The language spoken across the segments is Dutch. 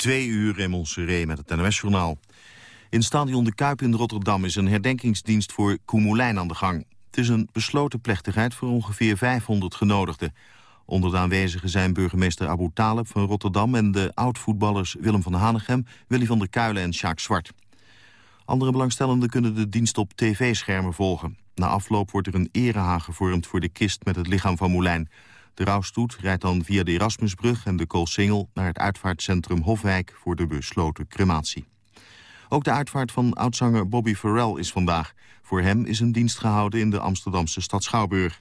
Twee uur in Montserrat met het NOS-journaal. In stadion De Kuip in Rotterdam is een herdenkingsdienst voor Koemelijn aan de gang. Het is een besloten plechtigheid voor ongeveer 500 genodigden. Onder de aanwezigen zijn burgemeester Abu Talib van Rotterdam... en de oud-voetballers Willem van Hanegem, Willy van der Kuilen en Sjaak Zwart. Andere belangstellenden kunnen de dienst op tv-schermen volgen. Na afloop wordt er een erehaag gevormd voor de kist met het lichaam van Moulijn. De rouwstoet rijdt dan via de Erasmusbrug en de Koolsingel... naar het uitvaartcentrum Hofwijk voor de besloten crematie. Ook de uitvaart van oudzanger Bobby Farrell is vandaag. Voor hem is een dienst gehouden in de Amsterdamse stad Schouwburg.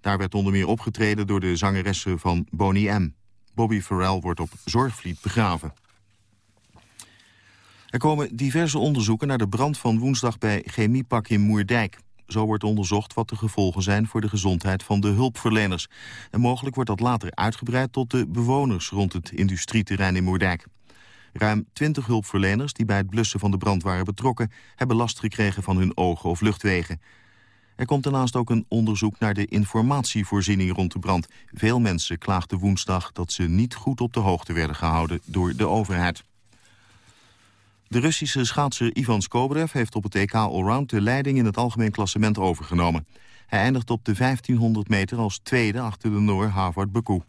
Daar werd onder meer opgetreden door de zangeressen van Boney M. Bobby Farrell wordt op Zorgvliet begraven. Er komen diverse onderzoeken naar de brand van woensdag bij Chemiepak in Moerdijk. Zo wordt onderzocht wat de gevolgen zijn voor de gezondheid van de hulpverleners. En mogelijk wordt dat later uitgebreid tot de bewoners rond het industrieterrein in Moerdijk. Ruim 20 hulpverleners die bij het blussen van de brand waren betrokken... hebben last gekregen van hun ogen of luchtwegen. Er komt daarnaast ook een onderzoek naar de informatievoorziening rond de brand. Veel mensen klaagden woensdag dat ze niet goed op de hoogte werden gehouden door de overheid. De Russische schaatser Ivan Skobrev heeft op het EK Allround de leiding in het algemeen klassement overgenomen. Hij eindigt op de 1500 meter als tweede achter de Noor Harvard Baku.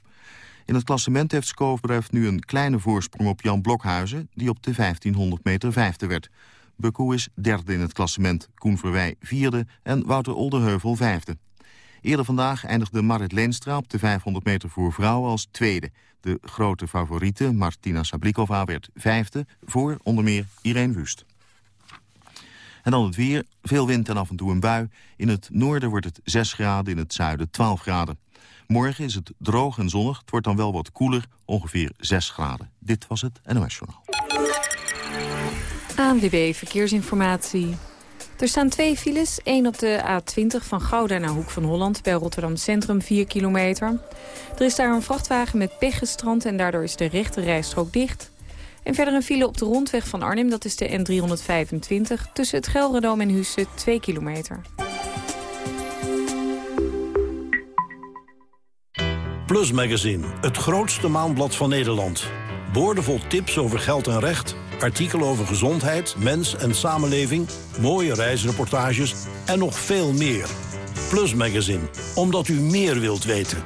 In het klassement heeft Skobrev nu een kleine voorsprong op Jan Blokhuizen... die op de 1500 meter vijfde werd. Baku is derde in het klassement, Koen Verwij vierde en Wouter Oldeheuvel vijfde. Eerder vandaag eindigde Marit Leenstra op de 500 meter voor vrouwen als tweede. De grote favoriete, Martina Sablikova, werd vijfde... voor onder meer Irene Wust. En dan het weer, veel wind en af en toe een bui. In het noorden wordt het 6 graden, in het zuiden 12 graden. Morgen is het droog en zonnig, het wordt dan wel wat koeler, ongeveer 6 graden. Dit was het NOS Journaal. ANWB Verkeersinformatie. Er staan twee files. één op de A20 van Gouda naar Hoek van Holland... bij Rotterdam Centrum, 4 kilometer. Er is daar een vrachtwagen met pech gestrand... en daardoor is de rechte rijstrook dicht. En verder een file op de rondweg van Arnhem, dat is de N325... tussen het Gelredoom en Husse, 2 kilometer. Plus Magazine, het grootste maandblad van Nederland. Boordevol tips over geld en recht artikelen over gezondheid, mens en samenleving... mooie reisreportages en nog veel meer. Plus Magazine, omdat u meer wilt weten.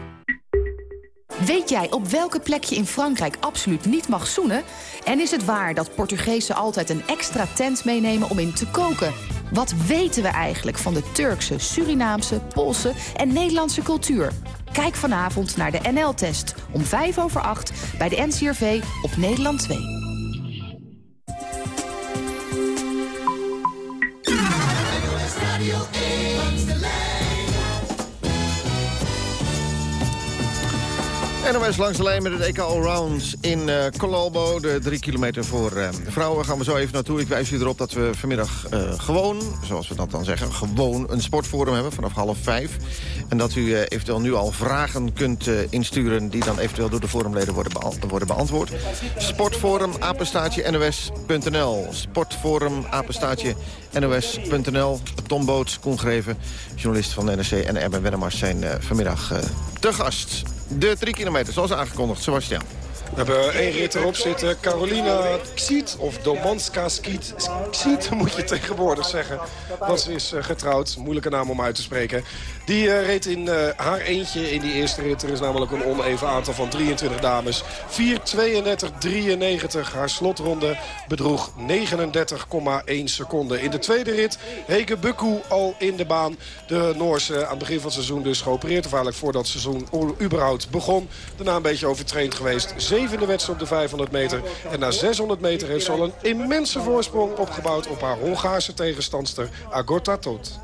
Weet jij op welke plek je in Frankrijk absoluut niet mag zoenen? En is het waar dat Portugezen altijd een extra tent meenemen om in te koken? Wat weten we eigenlijk van de Turkse, Surinaamse, Poolse en Nederlandse cultuur? Kijk vanavond naar de NL-test om 5 over 8 bij de NCRV op Nederland 2. NOS langs de lijn met het EK Allround in uh. De drie kilometer voor uh, vrouwen gaan we zo even naartoe. Ik wijs u erop dat we vanmiddag uh, gewoon, zoals we dat dan zeggen... gewoon een sportforum hebben vanaf half vijf. En dat u eventueel nu al vragen kunt insturen... die dan eventueel door de forumleden worden, bea worden beantwoord. Sportforum, apenstaatje, nos.nl. Sportforum, apenstaatje, nos.nl. Tom Boots, Koen Greven, journalist van NRC en Erben Wennemars... zijn vanmiddag te gast de drie kilometer, zoals aangekondigd. Sebastian. We hebben één rit erop zitten. Carolina Ksiet, of Domanska Skiet. Ksiet moet je tegenwoordig zeggen. Want ze is eh, getrouwd. Moeilijke naam om uit te spreken. Die uh, reed in uh, haar eentje in die eerste rit. Er is namelijk een oneven aantal van 23 dames. 4.32.93. Haar slotronde bedroeg 39,1 seconden. In de tweede rit Hege Bukku al in de baan. De Noorse aan het begin van het seizoen dus geopereerd. Of eigenlijk voordat het seizoen überhaupt begon. Daarna een beetje overtraind geweest zevende wedstrijd op de 500 meter. En na 600 meter heeft ze al een immense voorsprong opgebouwd op haar Hongaarse tegenstandster Agorta Tot.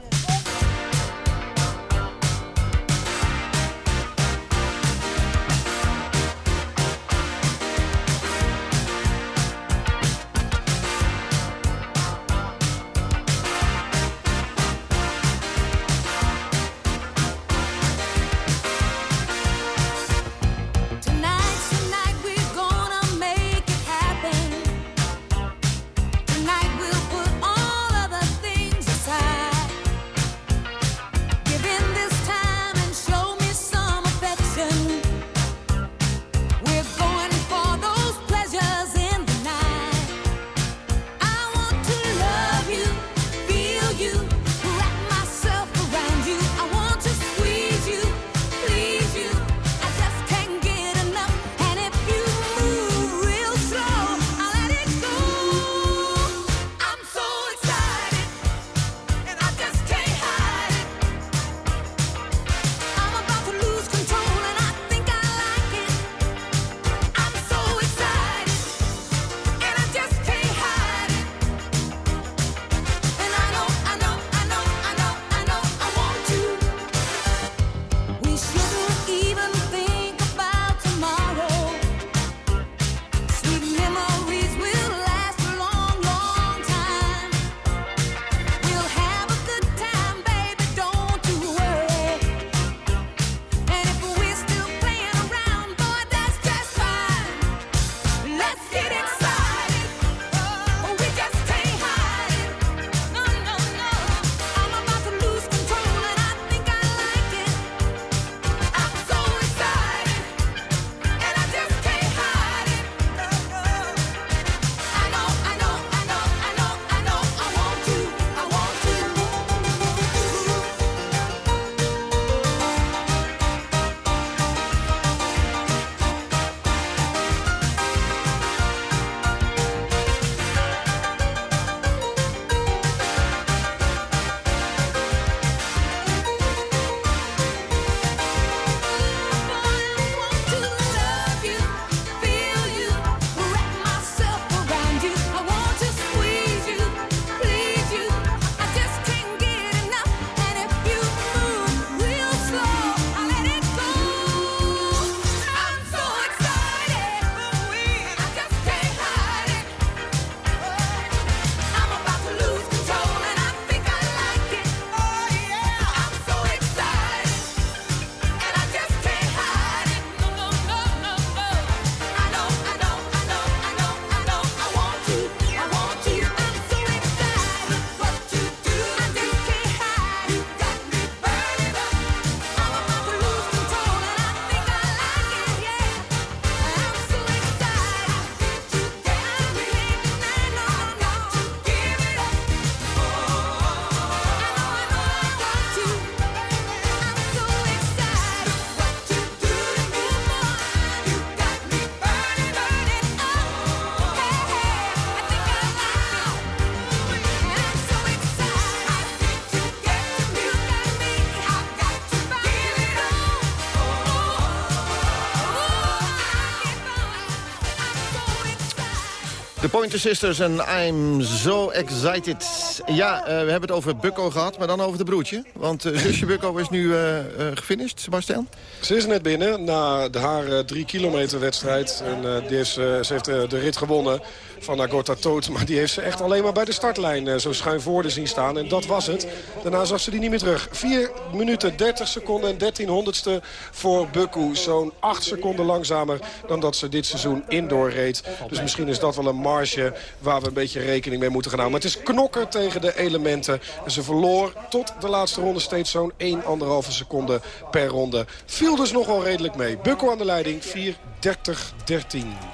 De Pointer Sisters en I'm so excited. Ja, uh, we hebben het over Bukko gehad, maar dan over de broertje. Want uh, zusje Bukko is nu uh, gefinished, Sebastian. Ze is net binnen na haar drie kilometer wedstrijd. En, die ze heeft de rit gewonnen van Agorta Toot. Maar die heeft ze echt alleen maar bij de startlijn uh, zo schuin voor de zien staan. En dat was het. Daarna zag ze die niet meer terug. 4 minuten 30 seconden en 13 honderdste voor Bukku. Zo'n 8 seconden langzamer dan dat ze dit seizoen indoor reed. Dus misschien is dat wel een marge waar we een beetje rekening mee moeten gaan houden. Maar het is knokken tegen de elementen. En ze verloor tot de laatste ronde steeds zo'n 1,5 seconde per ronde. Viel dus nog wel redelijk mee. Bukku aan de leiding, 4 30-13.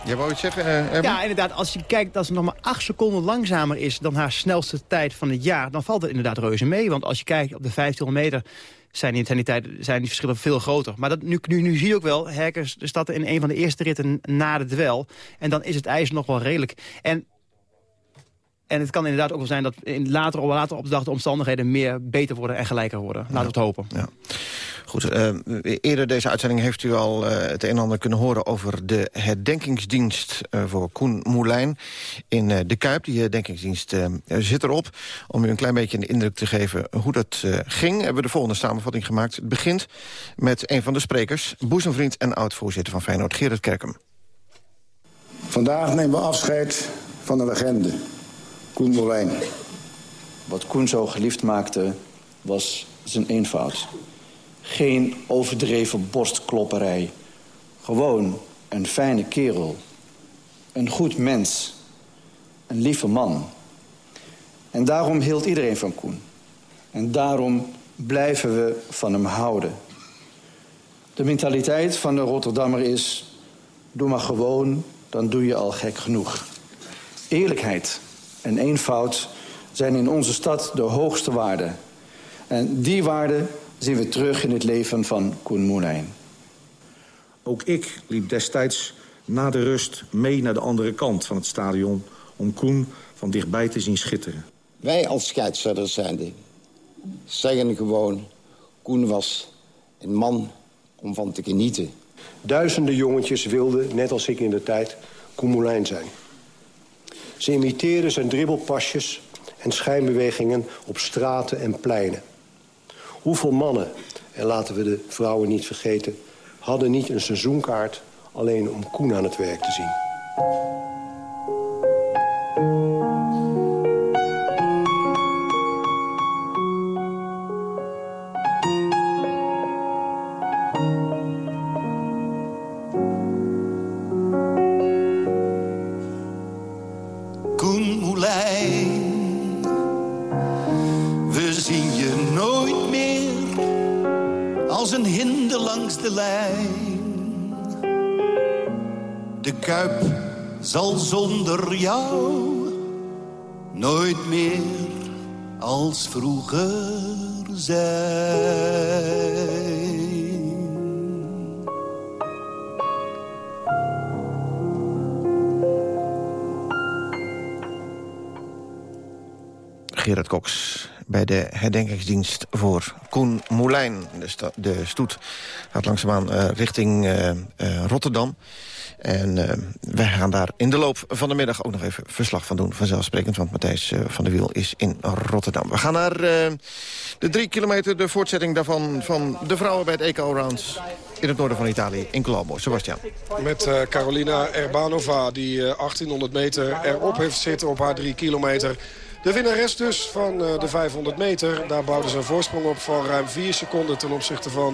Jij wou iets zeggen, uh, Ja, inderdaad. Als je kijkt dat ze nog maar acht seconden langzamer is... dan haar snelste tijd van het jaar, dan valt het inderdaad reuze mee. Want als je kijkt op de 1500 meter zijn die, zijn die, tijden, zijn die verschillen veel groter. Maar dat, nu, nu, nu zie je ook wel, Herkers staat in een van de eerste ritten na de duel. En dan is het ijs nog wel redelijk. En en het kan inderdaad ook wel zijn dat in later, later op de dag de omstandigheden meer beter worden en gelijker worden. Laten we het hopen. Ja. Goed, uh, eerder deze uitzending heeft u al uh, het een en ander kunnen horen... over de herdenkingsdienst uh, voor Koen Moulijn in De Kuip. Die herdenkingsdienst zit erop. Om u een klein beetje de indruk te geven hoe dat ging... hebben we de volgende samenvatting gemaakt. Het begint met een van de sprekers... boezemvriend en oud-voorzitter van Feyenoord, Gerrit Kerkem. Vandaag nemen we afscheid van een legende, Koen Moulijn. Wat Koen zo geliefd maakte, was zijn eenvoud. Geen overdreven borstklopperij. Gewoon een fijne kerel. Een goed mens. Een lieve man. En daarom hield iedereen van Koen. En daarom blijven we van hem houden. De mentaliteit van de Rotterdammer is... doe maar gewoon, dan doe je al gek genoeg. Eerlijkheid en eenvoud zijn in onze stad de hoogste waarden. En die waarden zien we terug in het leven van Koen Moulijn. Ook ik liep destijds na de rust mee naar de andere kant van het stadion... om Koen van dichtbij te zien schitteren. Wij als scheidsrechters zijnde zeggen gewoon... Koen was een man om van te genieten. Duizenden jongetjes wilden, net als ik in de tijd, Koen Moulijn zijn. Ze imiteerden zijn dribbelpasjes en schijnbewegingen op straten en pleinen. Hoeveel mannen, en laten we de vrouwen niet vergeten... hadden niet een seizoenkaart alleen om Koen aan het werk te zien. Zal zonder jou nooit meer als vroeger zijn. Gerard Cox bij de herdenkingsdienst voor Koen Moulijn. De, de stoet gaat langzaamaan uh, richting uh, uh, Rotterdam. En wij gaan daar in de loop van de middag ook nog even verslag van doen. Vanzelfsprekend, want Matthijs van der Wiel is in Rotterdam. We gaan naar de drie kilometer, de voortzetting daarvan... van de vrouwen bij het EK Rounds in het noorden van Italië, in Colombo. Sebastian. Met Carolina Erbanova, die 1800 meter erop heeft zitten op haar drie kilometer... De winnares dus van de 500 meter. Daar bouwde ze een voorsprong op van ruim 4 seconden... ten opzichte van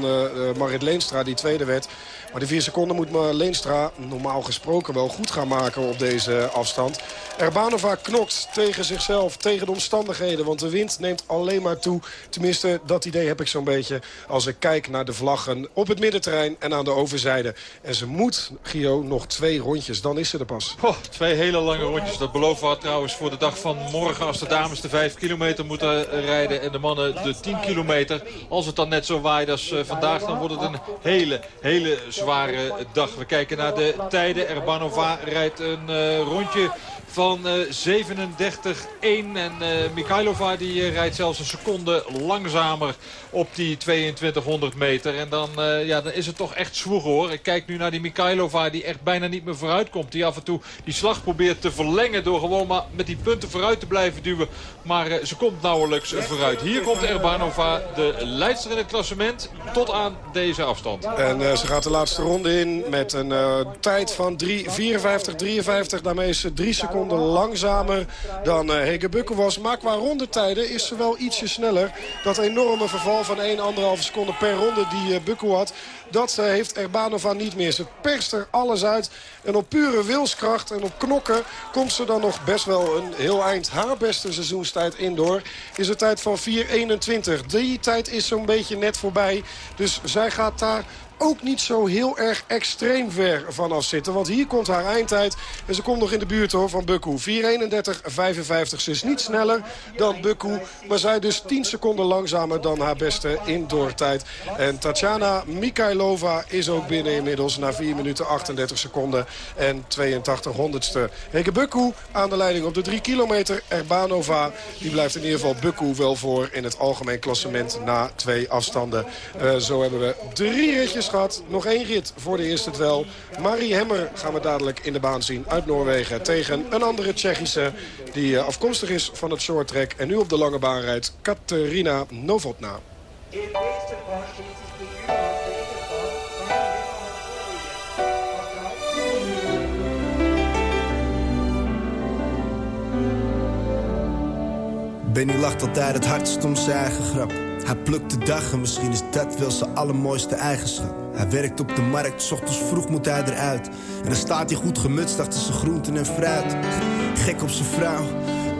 Marit Leenstra, die tweede werd. Maar de vier seconden moet Leenstra normaal gesproken wel goed gaan maken op deze afstand. Erbanova knokt tegen zichzelf, tegen de omstandigheden. Want de wind neemt alleen maar toe. Tenminste, dat idee heb ik zo'n beetje als ik kijk naar de vlaggen op het middenterrein en aan de overzijde. En ze moet, Gio, nog twee rondjes. Dan is ze er pas. Oh, twee hele lange rondjes. Dat beloven we trouwens voor de dag van morgen. De dames de vijf kilometer moeten rijden en de mannen de 10 kilometer. Als het dan net zo waait als eh, vandaag, dan wordt het een hele, hele zware dag. We kijken naar de tijden. Erbanova rijdt een uh, rondje van 37-1. En Mikhailova die rijdt zelfs een seconde langzamer op die 2200 meter. En dan, ja, dan is het toch echt zwoeg hoor. Ik kijk nu naar die Mikhailova die echt bijna niet meer vooruit komt. Die af en toe die slag probeert te verlengen door gewoon maar met die punten vooruit te blijven duwen. Maar ze komt nauwelijks vooruit. Hier komt Erbanova, de leidster in het klassement, tot aan deze afstand. En ze gaat de laatste ronde in met een tijd van 3.54-53. Daarmee is ze drie seconden langzamer dan uh, Hege was. Maar qua rondetijden is ze wel ietsje sneller. Dat enorme verval van 1,5 seconde per ronde die uh, had... Dat uh, heeft Erbanova niet meer. Ze perst er alles uit. En op pure wilskracht en op knokken komt ze dan nog best wel een heel eind. Haar beste seizoenstijd indoor is een tijd van 4.21. Die tijd is zo'n beetje net voorbij. Dus zij gaat daar ook niet zo heel erg extreem ver vanaf zitten. Want hier komt haar eindtijd. En ze komt nog in de buurt hoor, van Bukku. 4.31.55. Ze is niet sneller dan Bukku. Maar zij dus 10 seconden langzamer dan haar beste indoortijd. En Tatjana Mikhailova is ook binnen inmiddels na 4 minuten 38 seconden en 82 honderdste. Heke Bukku aan de leiding op de 3 kilometer. Erbanova die blijft in ieder geval Bukku wel voor in het algemeen klassement na twee afstanden. Uh, zo hebben we drie ritjes nog één rit voor de eerste dwel. Marie Hemmer gaan we dadelijk in de baan zien uit Noorwegen. Tegen een andere Tsjechische die eh, afkomstig is van het short track. En nu op de lange baan rijdt Katerina Novotna. Benny lacht altijd het hardst om zijn eigen grap. Hij plukt de dag en misschien is dat wel zijn allermooiste eigenschap. Hij werkt op de markt, ochtends vroeg moet hij eruit. En dan staat hij goed gemutst achter zijn groenten en fruit. Gek op zijn vrouw,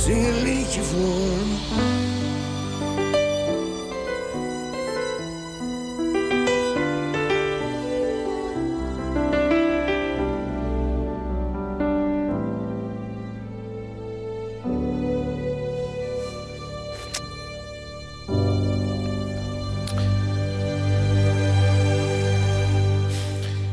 zing een liedje voor.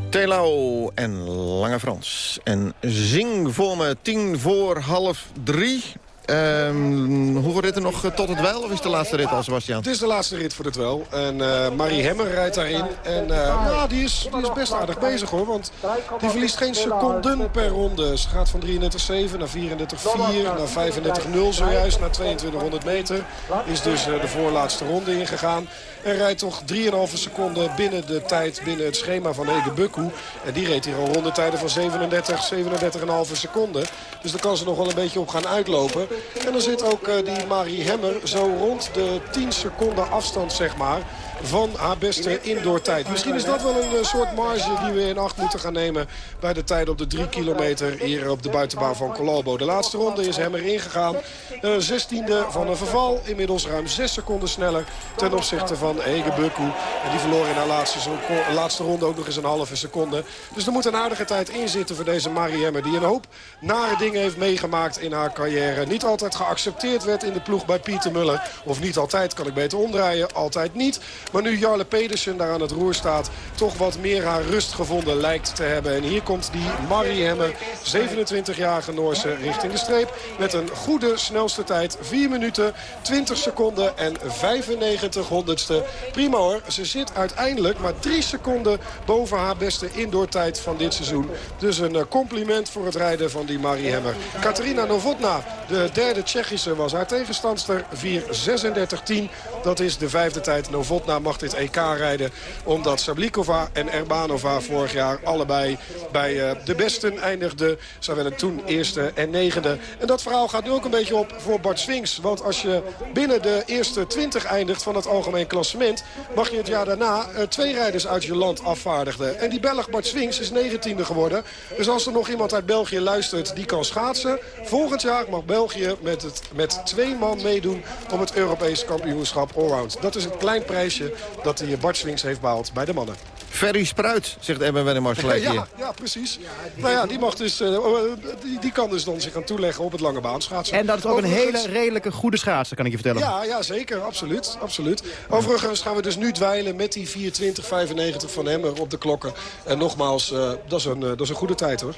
Telau en Lange Frans. En zing voor me tien voor half drie. Um, hoeveel ritten nog eh, tot het wel? Of is de laatste rit al, Sebastian? Het is de laatste rit voor het wel. En uh, Marie Hemmer rijdt daarin. En uh, die is, die is best aardig bezig hoor. Want die verliest geen seconden per ronde. Ze gaat van 33,7 naar 34,4 naar 35,0 zojuist. Naar 2200 meter. Is dus de voorlaatste ronde ingegaan. En rijdt toch 3,5 seconden binnen de tijd, binnen het schema van Ege Bukku. En die reed hier al rondetijden van 37, 37,5 seconden. Dus daar kan ze nog wel een beetje op gaan uitlopen. En dan zit ook uh, die Marie Hemmer zo rond de 10 seconden afstand, zeg maar van haar beste indoortijd. Misschien is dat wel een eh, soort marge die we in acht moeten gaan nemen... bij de tijd op de 3 kilometer hier op de buitenbaan van Colombo. De laatste ronde is hem erin gegaan. Uh, zestiende van een verval. Inmiddels ruim 6 seconden sneller ten opzichte van Ege Bukku. En die verloor in haar laatste, laatste ronde ook nog eens een halve seconde. Dus er moet een aardige tijd in zitten voor deze Marie Hemmer... die een hoop nare dingen heeft meegemaakt in haar carrière. Niet altijd geaccepteerd werd in de ploeg bij Pieter Muller. Of niet altijd, kan ik beter omdraaien. Altijd niet. Maar nu Jarle Pedersen daar aan het roer staat... toch wat meer haar rust gevonden lijkt te hebben. En hier komt die Marie Hemmer, 27-jarige Noorse, richting de streep... met een goede snelste tijd. 4 minuten, 20 seconden en 95 honderdste. Prima hoor. Ze zit uiteindelijk maar 3 seconden boven haar beste indoortijd van dit seizoen. Dus een eh, compliment voor het rijden van die Marie Hemmer. Katerina Novotna, de derde Tsjechische, was haar tegenstandster. 4.36.10. Dat is de vijfde tijd. Novotna mag dit EK rijden. Omdat Sablikova en Erbanova vorig jaar allebei bij uh, de besten eindigden. Zij werden toen eerste en negende. En dat verhaal gaat nu ook een beetje op voor Bart Swings. Want als je binnen de eerste 20 eindigt van het algemeen klassement... mag je het jaar daarna uh, twee rijders uit je land afvaardigen. En die Belg Bart Swings is 19e geworden. Dus als er nog iemand uit België luistert die kan schaatsen... volgend jaar mag België met, het, met twee man meedoen om het Europees kampioenschap allround. Dat is een klein prijsje dat hij Bart Swings heeft behaald bij de mannen. Ferry Spruit, zegt Ebben Wennemars gelijk hier. Ja, ja, precies. Nou ja, die, mag dus, uh, die, die, kan dus dan zich gaan toeleggen op het lange baan schaatsen. En dat is ook een hele redelijke goede schaatser, kan ik je vertellen. Ja, ja zeker. Absoluut. absoluut. Overigens gaan we dus nu dweilen met die 4.20.95 van hem op de klokken. En nogmaals, uh, dat, is een, uh, dat is een goede tijd hoor.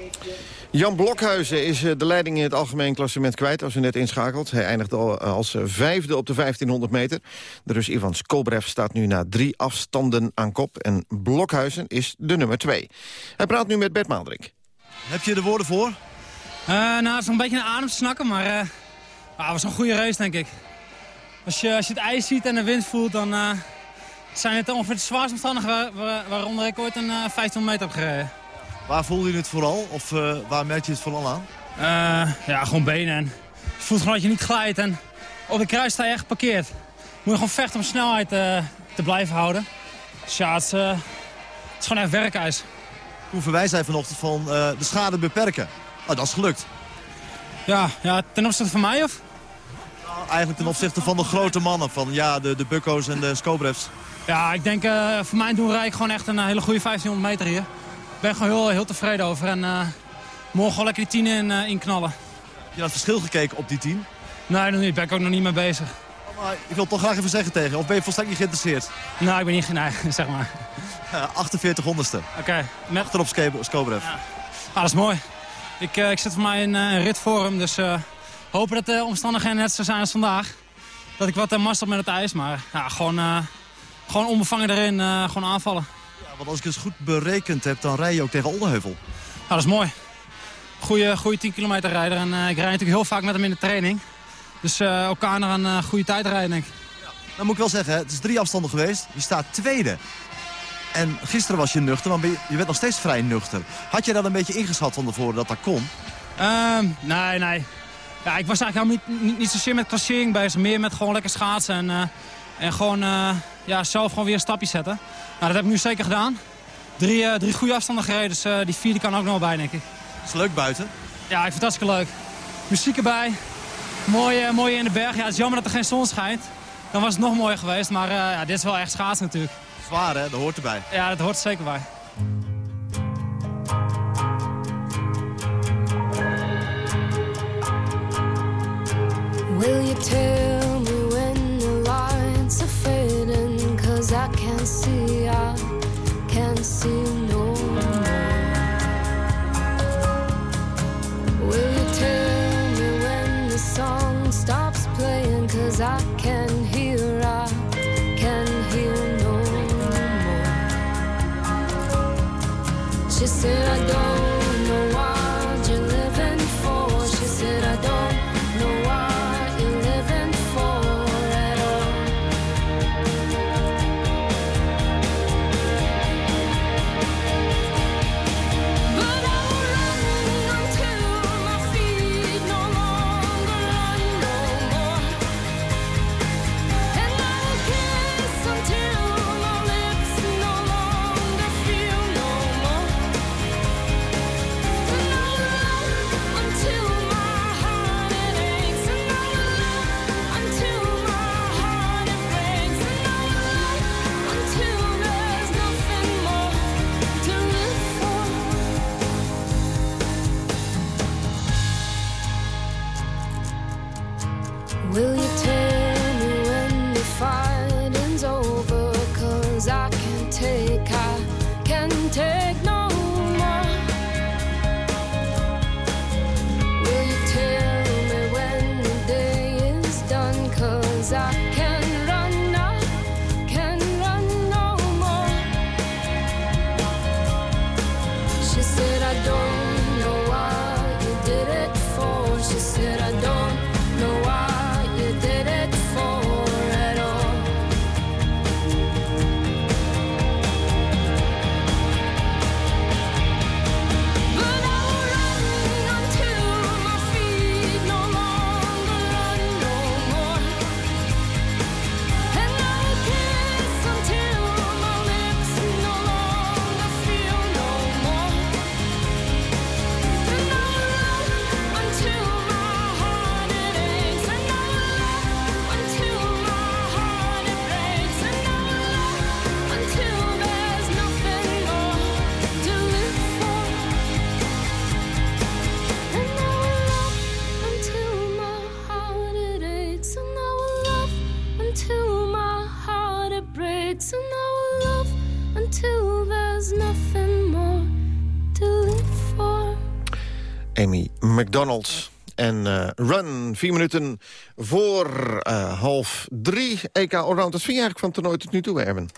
Jan Blokhuizen is de leiding in het algemeen klassement kwijt... als u net inschakelt. Hij eindigt al als vijfde op de 1500 meter. De Rus Ivan Skolbrev staat nu na drie afstanden aan kop. En Blokhuizen is de nummer twee. Hij praat nu met Bert Maaldrik. Heb je de woorden voor? Uh, nou, het is een beetje een adem snakken, maar uh, het was een goede race, denk ik. Als je, als je het ijs ziet en de wind voelt, dan uh, zijn het ongeveer de zwaarste omstandigheden waar, waaronder ik ooit een 1500 meter heb gereden. Waar voelde je het vooral? Of waar merk je het vooral aan? ja, gewoon benen. En je voelt gewoon dat je niet glijdt. En op de kruis sta je echt geparkeerd. Moet je gewoon vechten om snelheid te blijven houden. Dus ja, het, uh, het is gewoon echt werkijs. Hoe wij zijn vanochtend van uh, de schade beperken. Oh, dat is gelukt. Ja, ja, ten opzichte van mij of? Nou, eigenlijk ten opzichte van de grote mannen. Van ja, de, de Bukko's en de Skobrevs. Ja, ik denk uh, voor mijn doen rijd ik gewoon echt een hele goede 1500 meter hier. Ik ben gewoon heel, heel tevreden over. En morgen gewoon lekker die 10 in, in knallen. Heb je naar het verschil gekeken op die 10? Nee, nog niet. Ben ik ook nog niet mee bezig. Maar ik wil toch graag even zeggen tegen Of ben je volstrekt niet geïnteresseerd? Nou, ik ben niet... Nee, zeg maar. Ja, 48 honderdste. Oké. Okay, met... Achterop Skobrev. Ja. Ah, dat is mooi. Ik, uh, ik zit voor mij in uh, een rit voor hem. Dus uh, hopen dat de omstandigheden net zo zijn als vandaag. Dat ik wat uh, mast op met het ijs. Maar ja, gewoon, gewoon onbevangen erin. gewoon aanvallen. Ja, want als ik het goed berekend heb, dan rij je ook tegen Oldenheuvel. Ja, dat is mooi. Goeie, goede 10 kilometer rijder. En ik rijd natuurlijk heel vaak met hem in de training. Dus uh, elkaar naar een uh, goede tijd rijden, denk ik. Ja. Dan moet ik wel zeggen, het is drie afstanden geweest. Je staat tweede. En gisteren was je nuchter, maar je, bent nog steeds vrij nuchter. Had je dat een beetje ingeschat van tevoren dat dat kon? Uh, nee, nee. Ja, ik was eigenlijk niet, niet, niet zozeer met klassering bezig. Meer met gewoon lekker schaatsen. En, uh, en gewoon ja, zelf gewoon weer een stapje zetten. Nou, dat heb ik nu zeker gedaan. Drie, drie goede afstanden gereden, dus die vierde kan ook nog wel bij, denk ik. Is leuk buiten? Ja, ik vind het hartstikke leuk. Muziek erbij, Mooi, uh, mooi in de berg. Ja, het is jammer dat er geen zon schijnt. Dan was het nog mooier geweest. Maar uh, ja, dit is wel echt schaatsen natuurlijk. Zwaar hè, dat hoort erbij. Ja, dat hoort er zeker bij. Will you tell McDonald. En eh, Run, vier minuten voor eh, half drie. EK Allround, wat vind je eigenlijk van het toernooi tot nu toe, Erwin?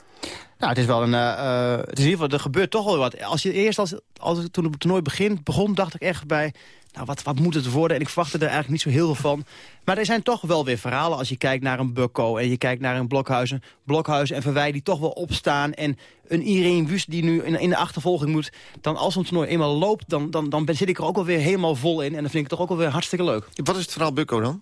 Nou, het is wel een... eh, het is in ieder geval, er gebeurt toch wel wat. Als je eerst, als, als toen het toernooi begint, begon, dacht ik echt bij... Nou, wat, wat moet het worden? En ik verwachtte er eigenlijk niet zo heel veel van. Maar er zijn toch wel weer verhalen. Als je kijkt naar een Bukko en je kijkt naar een Blokhuizen. Blokhuizen en Verwij die toch wel opstaan. En een Irene Wust die nu in, in de achtervolging moet. Dan als een toernooi eenmaal loopt, dan, dan, dan zit ik er ook wel weer helemaal vol in. En dan vind ik het toch ook wel weer hartstikke leuk. Wat is het verhaal Bukko dan?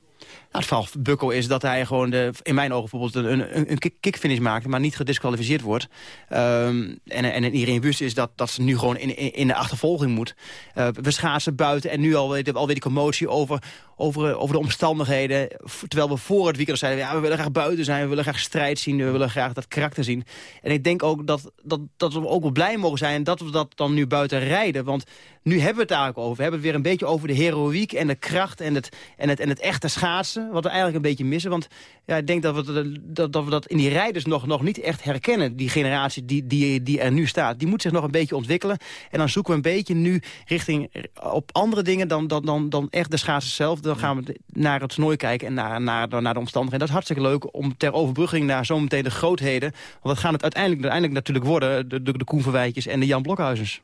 Nou, het verhaal Bukko is dat hij gewoon de, in mijn ogen bijvoorbeeld een, een, een kick- kickfinish maakt, maar niet gedisqualificeerd wordt. Ehm, en, en Irene Wust is dat, dat ze nu gewoon in, in, in de achtervolging moet. Eh, we schaatsen buiten en nu alweer, alweer die commotie over, over, over de omstandigheden. Terwijl we voor het weekend zeiden, ja, we willen graag buiten zijn, we willen graag strijd zien, we willen graag dat karakter zien. En ik denk ook dat, dat, dat we ook wel blij mogen zijn dat we dat dan nu buiten rijden. Want nu hebben we het ook over. We hebben het weer een beetje over de heroïek en de kracht en het, en het, en het echte schaatsen. Wat we eigenlijk een beetje missen. Want ja, ik denk dat we dat, dat, we dat in die rijders nog, nog niet echt herkennen. Die generatie die, die, die er nu staat. Die moet zich nog een beetje ontwikkelen. En dan zoeken we een beetje nu richting op andere dingen dan, dan, dan, dan echt de schaatsen zelf. Dan gaan we naar het toernooi kijken en naar, naar, naar de omstandigheden. Dat is hartstikke leuk om ter overbrugging naar zometeen de grootheden. Want dat gaan het uiteindelijk, uiteindelijk natuurlijk worden. De, de, de Koen Verwijtjes en de Jan Blokhuizens.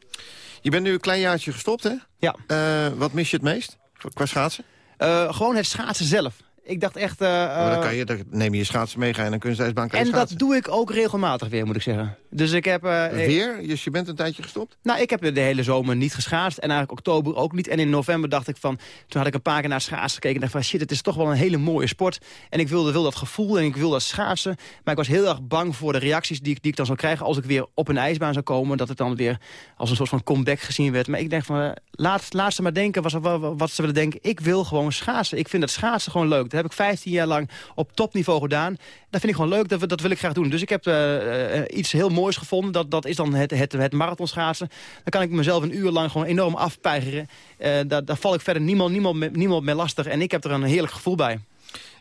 Je bent nu een klein jaartje gestopt, hè? Ja. Eh, wat mis je het meest qua schaatsen? Eh, gewoon het schaatsen zelf. Ik dacht echt... eh, maar dan, eh, kan je, dan neem je je schaatsen mee, ga je naar een kunstijsbaan kan je en dat doe ik ook regelmatig weer, moet ik zeggen. Dus ik heb... eh, Weer? Dus je bent een tijdje gestopt? Nou, ik heb de hele zomer niet geschaatst. En eigenlijk oktober ook niet. En in november dacht ik van... Toen had ik een paar keer naar schaatsen gekeken. En dacht van shit, het is toch wel een hele mooie sport. En ik wilde, wil dat gevoel en ik wil dat schaatsen. Maar ik was heel erg bang voor de reacties die ik, die ik dan zou krijgen... als ik weer op een ijsbaan zou komen. Dat het dan weer als een soort van comeback gezien werd. Maar ik denk van, laat, laat ze maar denken wat, wat, wat ze willen denken. Ik wil gewoon schaatsen. Ik vind dat schaatsen gewoon leuk. Dat heb ik 15 jaar lang op topniveau gedaan. Dat vind ik gewoon leuk, dat, dat wil ik graag doen. Dus ik heb eh, eh, iets heel moois gevonden. Dat, dat is dan het, het, het marathonschaatsen. Dan kan ik mezelf een uur lang gewoon enorm afpeigeren. Eh, daar, daar val ik verder niemand, niemand, niemand mee lastig. En ik heb er een heerlijk gevoel bij.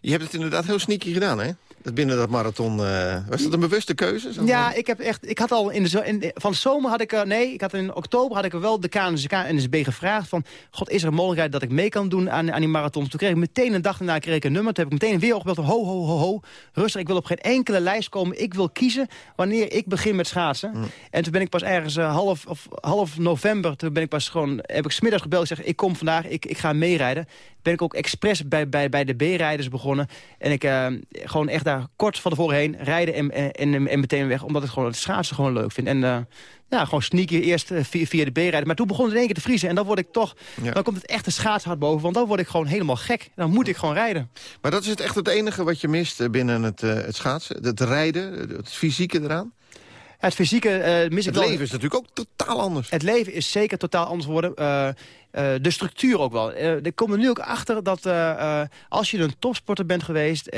Je hebt het inderdaad heel sneaky gedaan, hè? Dat binnen dat marathon. eh, was dat een bewuste keuze? Ja, ik heb echt. Ik had al in de, zo- in, van de zomer had ik. eh, nee, ik had in oktober had ik wel de KNSK en NSB gevraagd van. God, is er een mogelijkheid dat ik mee kan doen aan, aan die marathon? Toen kreeg ik meteen een dag daarna kreeg ik een nummer. Toen heb ik meteen weer opgebeld. Ho, ho, ho, ho. Rustig, ik wil op geen enkele lijst komen. Ik wil kiezen wanneer ik begin met schaatsen. En toen ben ik pas ergens eh, half, of, half november. Toen ben ik pas gewoon. Heb ik smiddags gebeld. Ik zeg, ik kom vandaag. Ik, ik ga meerijden. Ben ik ook expres bij, bij, bij de B-rijders begonnen. En ik gewoon echt daar kort van tevoren heen rijden en, en, en, en meteen weg. Omdat ik gewoon het schaatsen gewoon leuk vind. En eh, ja, gewoon sneaky eerst eh, via, via de B-rijden. Maar toen begon het in één keer te vriezen. En dan word ik toch, Ja. dan komt het echte schaatshart boven. Want dan word ik gewoon helemaal gek. Dan moet ik gewoon rijden. Maar dat is het echt het enige wat je mist eh, binnen het, eh, het schaatsen? Het rijden, het fysieke eraan? Het fysieke eh, mis ik Het leven is natuurlijk ook totaal anders. Het leven is zeker totaal anders geworden. Eh, eh, de structuur ook wel. Ik kom er nu ook achter dat als je een topsporter bent geweest...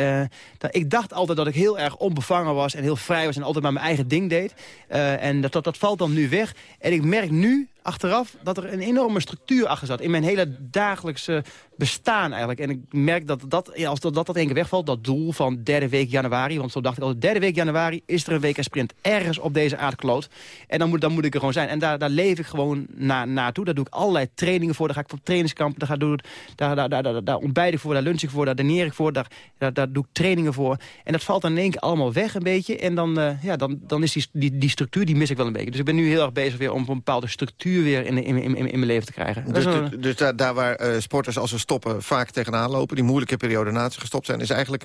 dan, ik dacht altijd dat ik heel erg onbevangen was en heel vrij was... en altijd maar mijn eigen ding deed. En dat, dat, dat valt dan nu weg. En ik merk nu achteraf dat er een enorme structuur achter zat. In mijn hele dagelijkse bestaan eigenlijk. En ik merk dat dat, als dat, dat, dat één keer wegvalt, dat doel van derde week januari... want zo dacht ik al, derde week januari is er een week sprint ergens op deze aardkloot. En dan moet, dan moet ik er gewoon zijn. En daar, daar leef ik gewoon na, naartoe. Daar doe ik allerlei trainingen voor. Daar ga ik op trainingskamp, daar, ga, daar, daar, daar, daar, daar ontbijt ik voor, daar lunch ik voor, daar dineer ik voor. Daar, daar, daar doe ik trainingen voor. En dat valt dan in één keer allemaal weg een beetje. En dan, eh, ja, dan, dan is die, die, die structuur, die mis ik wel een beetje. Dus ik ben nu heel erg bezig weer om een bepaalde structuur weer in, in, in, in mijn leven te krijgen. Dus, is een- dus, dus daar, daar waar eh, sporters als ze stoppen vaak tegenaan lopen... die moeilijke periode na ze gestopt zijn... is eigenlijk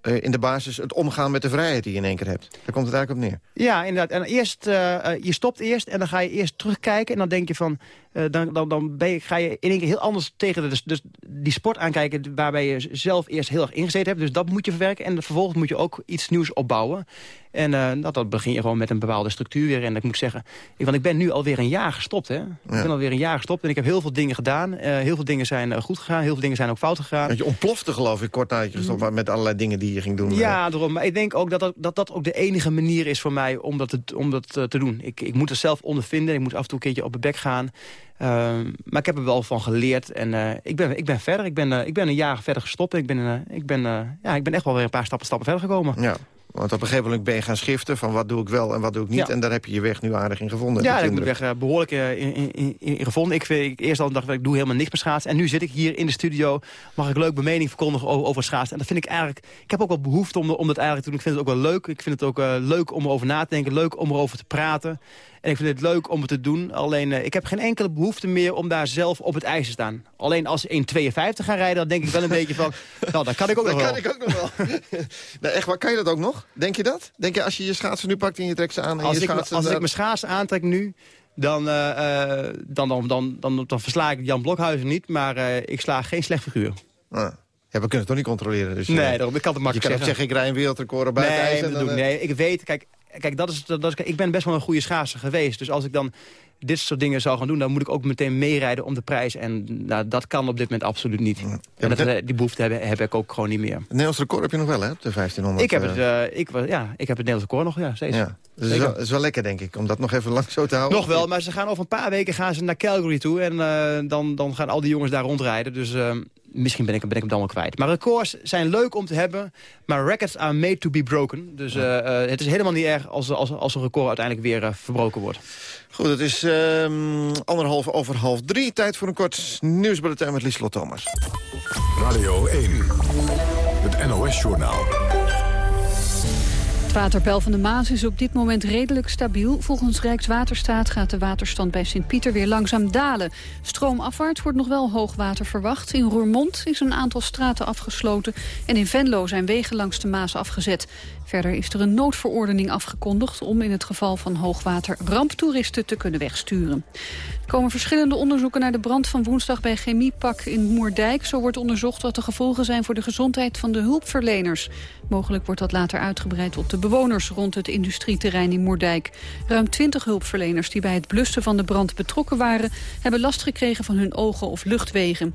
eh, in de basis het omgaan met de vrijheid die je in één keer hebt. Daar komt het eigenlijk op neer. Ja, inderdaad. En eerst, eh, eh, je stopt eerst en dan ga je eerst terugkijken. En dan denk je van, eh, dan, dan, dan ben je, ga je in één keer heel anders tegen de, dus, dus die sport aankijken... waarbij je zelf eerst heel erg ingezeten hebt. Dus dat moet je verwerken. En vervolgens moet je ook iets nieuws opbouwen. En eh, dat, dat begin je gewoon met een bepaalde structuur weer. En ik moet zeggen, ik, want ik ben nu alweer een jaar gestopt. Hè? Ik ben alweer een jaar gestopt en ik heb heel veel dingen gedaan. Eh, heel veel dingen zijn eh, goed gegaan, heel veel dingen zijn ook fout gegaan. Want je ontplofte geloof ik kort nadat je gestopt was... met allerlei dingen die je ging doen. Ja, daarom. Maar ik denk ook dat dat, dat dat ook de enige manier is voor mij om dat te, om dat eh, te doen. Ik, ik moet er zelf ondervinden. Ik moet af en toe een keertje op mijn bek gaan. Ehm, maar ik heb er wel van geleerd. En eh, ik, ben, ik ben verder. Ik ben, eh, ik ben een jaar verder gestopt. Ik ben, eh, ik, ben, ja, ik ben echt wel weer een paar stappen, stappen verder gekomen. Ja. Want op een gegeven moment ben je gaan schiften van wat doe ik wel en wat doe ik niet. Ja. En daar heb je je weg nu aardig in gevonden. Ja, heb ik moet indruk. weg eh, behoorlijk eh, in, in, in, gevonden. Ik, ik eerst al dacht ik, ik doe helemaal niks met schaatsen. En nu zit ik hier in de studio, mag ik leuk mijn mening verkondigen over, over schaatsen. En dat vind ik eigenlijk, ik heb ook wel behoefte om, om dat eigenlijk te doen. Ik vind het ook wel leuk. Ik vind het ook eh, leuk om erover na te denken, leuk om erover te praten. En ik vind het leuk om het te doen. Alleen, ik heb geen enkele behoefte meer om daar zelf op het ijs te staan. Alleen als ze 1,52 gaan rijden, dan denk ik wel een beetje van... Nou, dat kan ik ook Dat nog wel. kan ik ook nog wel. nee, echt waar, kan je dat ook nog? Denk je dat? Denk je als je je schaatsen nu pakt en je trekt ze aan... En Als je ik, schaatsen als ik mijn schaatsen aantrek nu, dan, eh, eh, dan, dan, dan, dan, dan versla ik Jan Blokhuizen niet. Maar eh, ik sla geen slecht figuur. Ah. Ja, we kunnen het toch niet controleren. Dus, nee, daarom, ik kan het Je makkelijk kan zeggen. zeggen, ik rij een wereldrecord op buiten nee, ijs. en dan, nee, ik weet, kijk, kijk dat is, dat is, ik ben best wel een goede schaatser geweest. Dus als ik dan dit soort dingen zou gaan doen, dan moet ik ook meteen meerijden om de prijs. En nou, dat kan op dit moment absoluut niet. en dat, eh, die behoefte heb, heb ik ook gewoon niet meer. Het Nederlands record heb je nog wel, hè? De 1500. Ik heb, het, eh, eh, ik, ja, ik heb het Nederlands record nog, ja, steeds. ja. Dus het is, wel, het is wel lekker, denk ik, om dat nog even lang zo te houden. Nog wel, maar ze gaan over een paar weken gaan ze naar Calgary toe. En dan, dan gaan al die jongens daar rondrijden. Dus eh, misschien ben ik, ben ik hem dan wel kwijt. Maar records zijn leuk om te hebben. Maar records are made to be broken. Dus eh, eh, het is helemaal niet erg als, als, als een record uiteindelijk weer eh, verbroken wordt. Goed, het is ehm, anderhalf over half drie. Tijd voor een kort nieuwsbulletin met Lieslot Thomas. Radio 1, het NOS-journaal. Waterpeil van de Maas is op dit moment redelijk stabiel. Volgens Rijkswaterstaat gaat de waterstand bij Sint-Pieter weer langzaam dalen. Stroomafwaarts wordt nog wel hoogwater verwacht. In Roermond is een aantal straten afgesloten... en in Venlo zijn wegen langs de Maas afgezet. Verder is er een noodverordening afgekondigd... om in het geval van hoogwater ramptoeristen te kunnen wegsturen. Er komen verschillende onderzoeken naar de brand van woensdag bij Chemiepak in Moerdijk. Zo wordt onderzocht wat de gevolgen zijn voor de gezondheid van de hulpverleners. Mogelijk wordt dat later uitgebreid tot de bewoners rond het industrieterrein in Moerdijk. Ruim 20 hulpverleners die bij het blussen van de brand betrokken waren... hebben last gekregen van hun ogen of luchtwegen.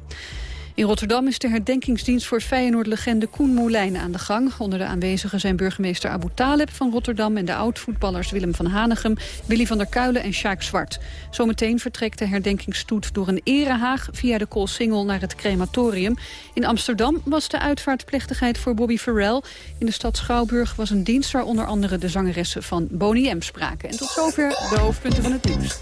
In Rotterdam is de herdenkingsdienst voor Feyenoord-legende Koen Moulijn aan de gang. Onder de aanwezigen zijn burgemeester Abu Taleb van Rotterdam... en de oud-voetballers Willem van Hanegem, Willy van der Kuilen en Sjaak Zwart. Zometeen vertrekt de herdenkingsstoet door een erehaag... via de Koolsingel naar het crematorium. In Amsterdam was de uitvaartplechtigheid voor Bobby Farrell. In de stad Schouwburg was een dienst waar onder andere de zangeressen van Boney M spraken. En tot zover de hoofdpunten van het nieuws.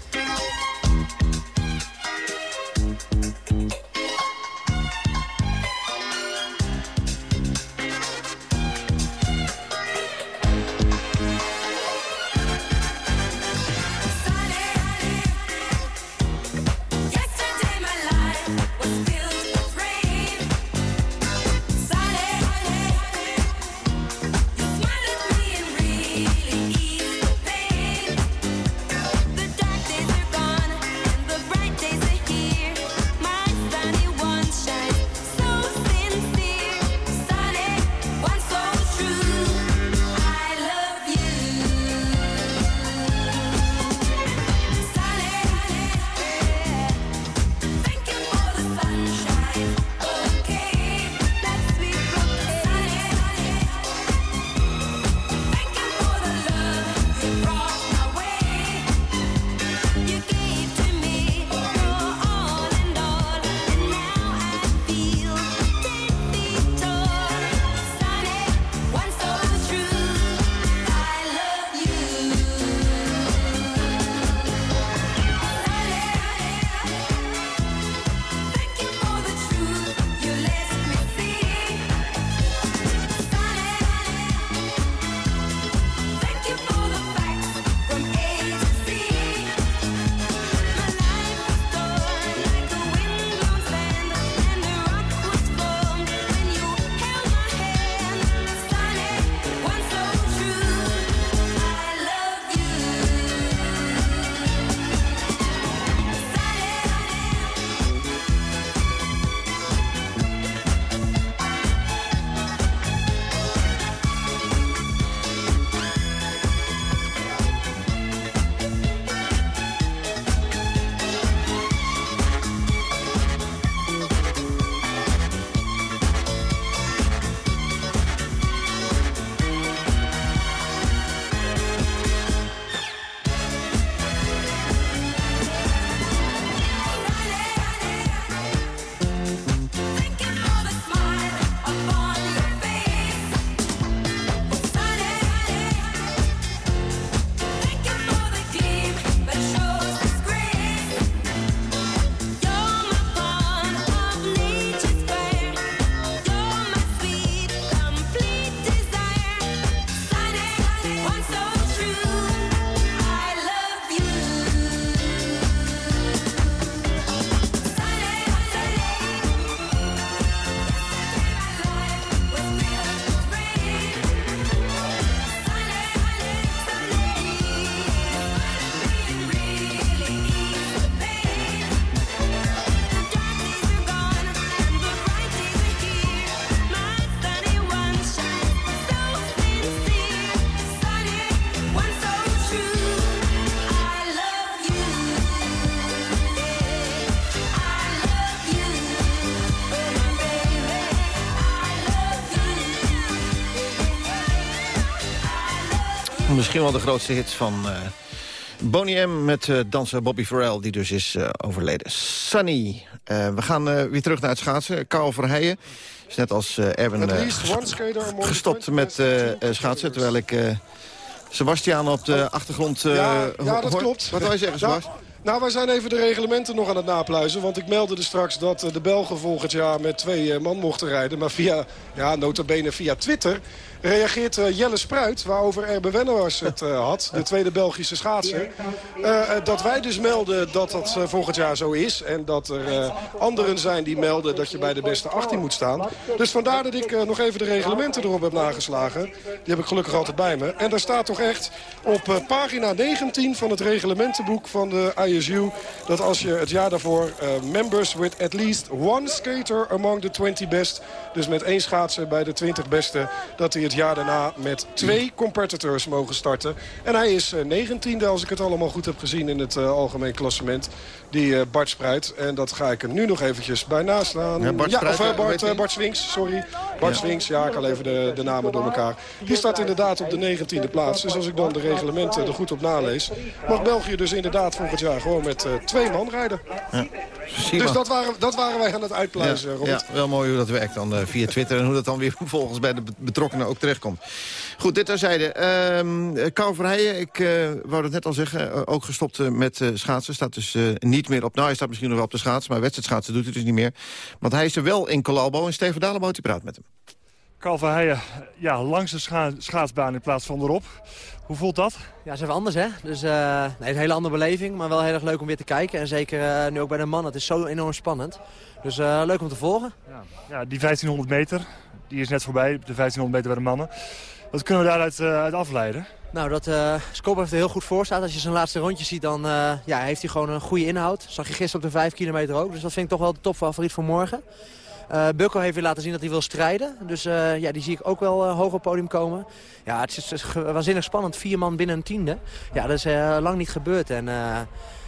Wel de grootste hit van Boney M met eh, danser Bobby Farrell, die dus is eh, overleden. Sunny. We gaan weer terug naar het schaatsen. Karel Verheijen is net als Erwin gestopt 20 met schaatsen. Terwijl ik Sebastiaan op de achtergrond eh, Oh. Ja, ja, dat klopt. Wat wil je zeggen, Ja, Sebas? Nou, wij zijn even de reglementen nog aan het napluizen. Want ik meldde er straks dat de Belgen volgend jaar met twee man mochten rijden. Maar via, ja, nota bene via Twitter reageert eh, Jelle Spruit, waarover Erbe Wennemars het eh, had. De tweede Belgische schaatser. eh, dat wij dus melden dat dat volgend jaar zo is. En dat er anderen zijn die melden dat je bij de beste 18 moet staan. Dus vandaar dat ik nog even de reglementen erop heb nageslagen. Die heb ik gelukkig altijd bij me. En daar staat toch echt op pagina 19 van het reglementenboek van de ISU... dat als je het jaar daarvoor members with at least one skater among the 20 best... dus met één schaatser bij de 20 beste, dat hij het jaar daarna met twee competitors mogen starten. En hij is uh, negentiende als ik het allemaal goed heb gezien in het uh, algemeen klassement. Die uh, Bart Spruit. En dat ga ik er nu nog eventjes bij naslaan. Ja, Bart, ja, of, Bart, Bart Swings, sorry. Bart ja. Swings, ja, ik haal even de, de namen door elkaar. Die staat inderdaad op de negentiende plaats. Dus als ik dan de reglementen er goed op nalees... mag België dus inderdaad volgend jaar gewoon met twee man rijden. Ja. Dus dat waren, dat waren wij aan het uitpluizen, ja, ja, wel mooi hoe dat werkt dan uh, via Twitter... en hoe dat dan weer vervolgens bij de betrokkenen ook terechtkomt. Goed, dit terzijde. Uh, Kou Verheijen, ik uh, wou het net al zeggen, uh, ook gestopt met schaatsen. Staat dus niet meer op, nou hij staat misschien nog wel op de schaats... maar wedstrijdschaatsen doet hij dus niet meer. Want hij is er wel in Colalbo en Steven Dalebout die praat met hem. Kou Verheijen, ja, langs de scha schaatsbaan in plaats van erop. Hoe voelt dat? Ja, het is even anders hè. Dus uh, nee, een hele andere beleving, maar wel heel erg leuk om weer te kijken. En zeker uh, nu ook bij de mannen. Het is zo enorm spannend. Dus uh, leuk om te volgen. Ja. ja, die 1500 meter, die is net voorbij. De 1500 meter bij de mannen. Wat kunnen we daaruit uit afleiden? Nou, dat uh, heeft er heel goed voor staat. Als je zijn laatste rondje ziet, dan uh, ja, heeft hij gewoon een goede inhoud. Dat zag je gisteren op de 5 kilometer ook. Dus dat vind ik toch wel de topfavoriet voor morgen. Uh, Bukko heeft weer laten zien dat hij wil strijden. Dus uh, ja, die zie ik ook wel uh, hoog op het podium komen. Ja, het is, het is waanzinnig spannend. Vier man binnen een tiende. Ja, dat is lang niet gebeurd. En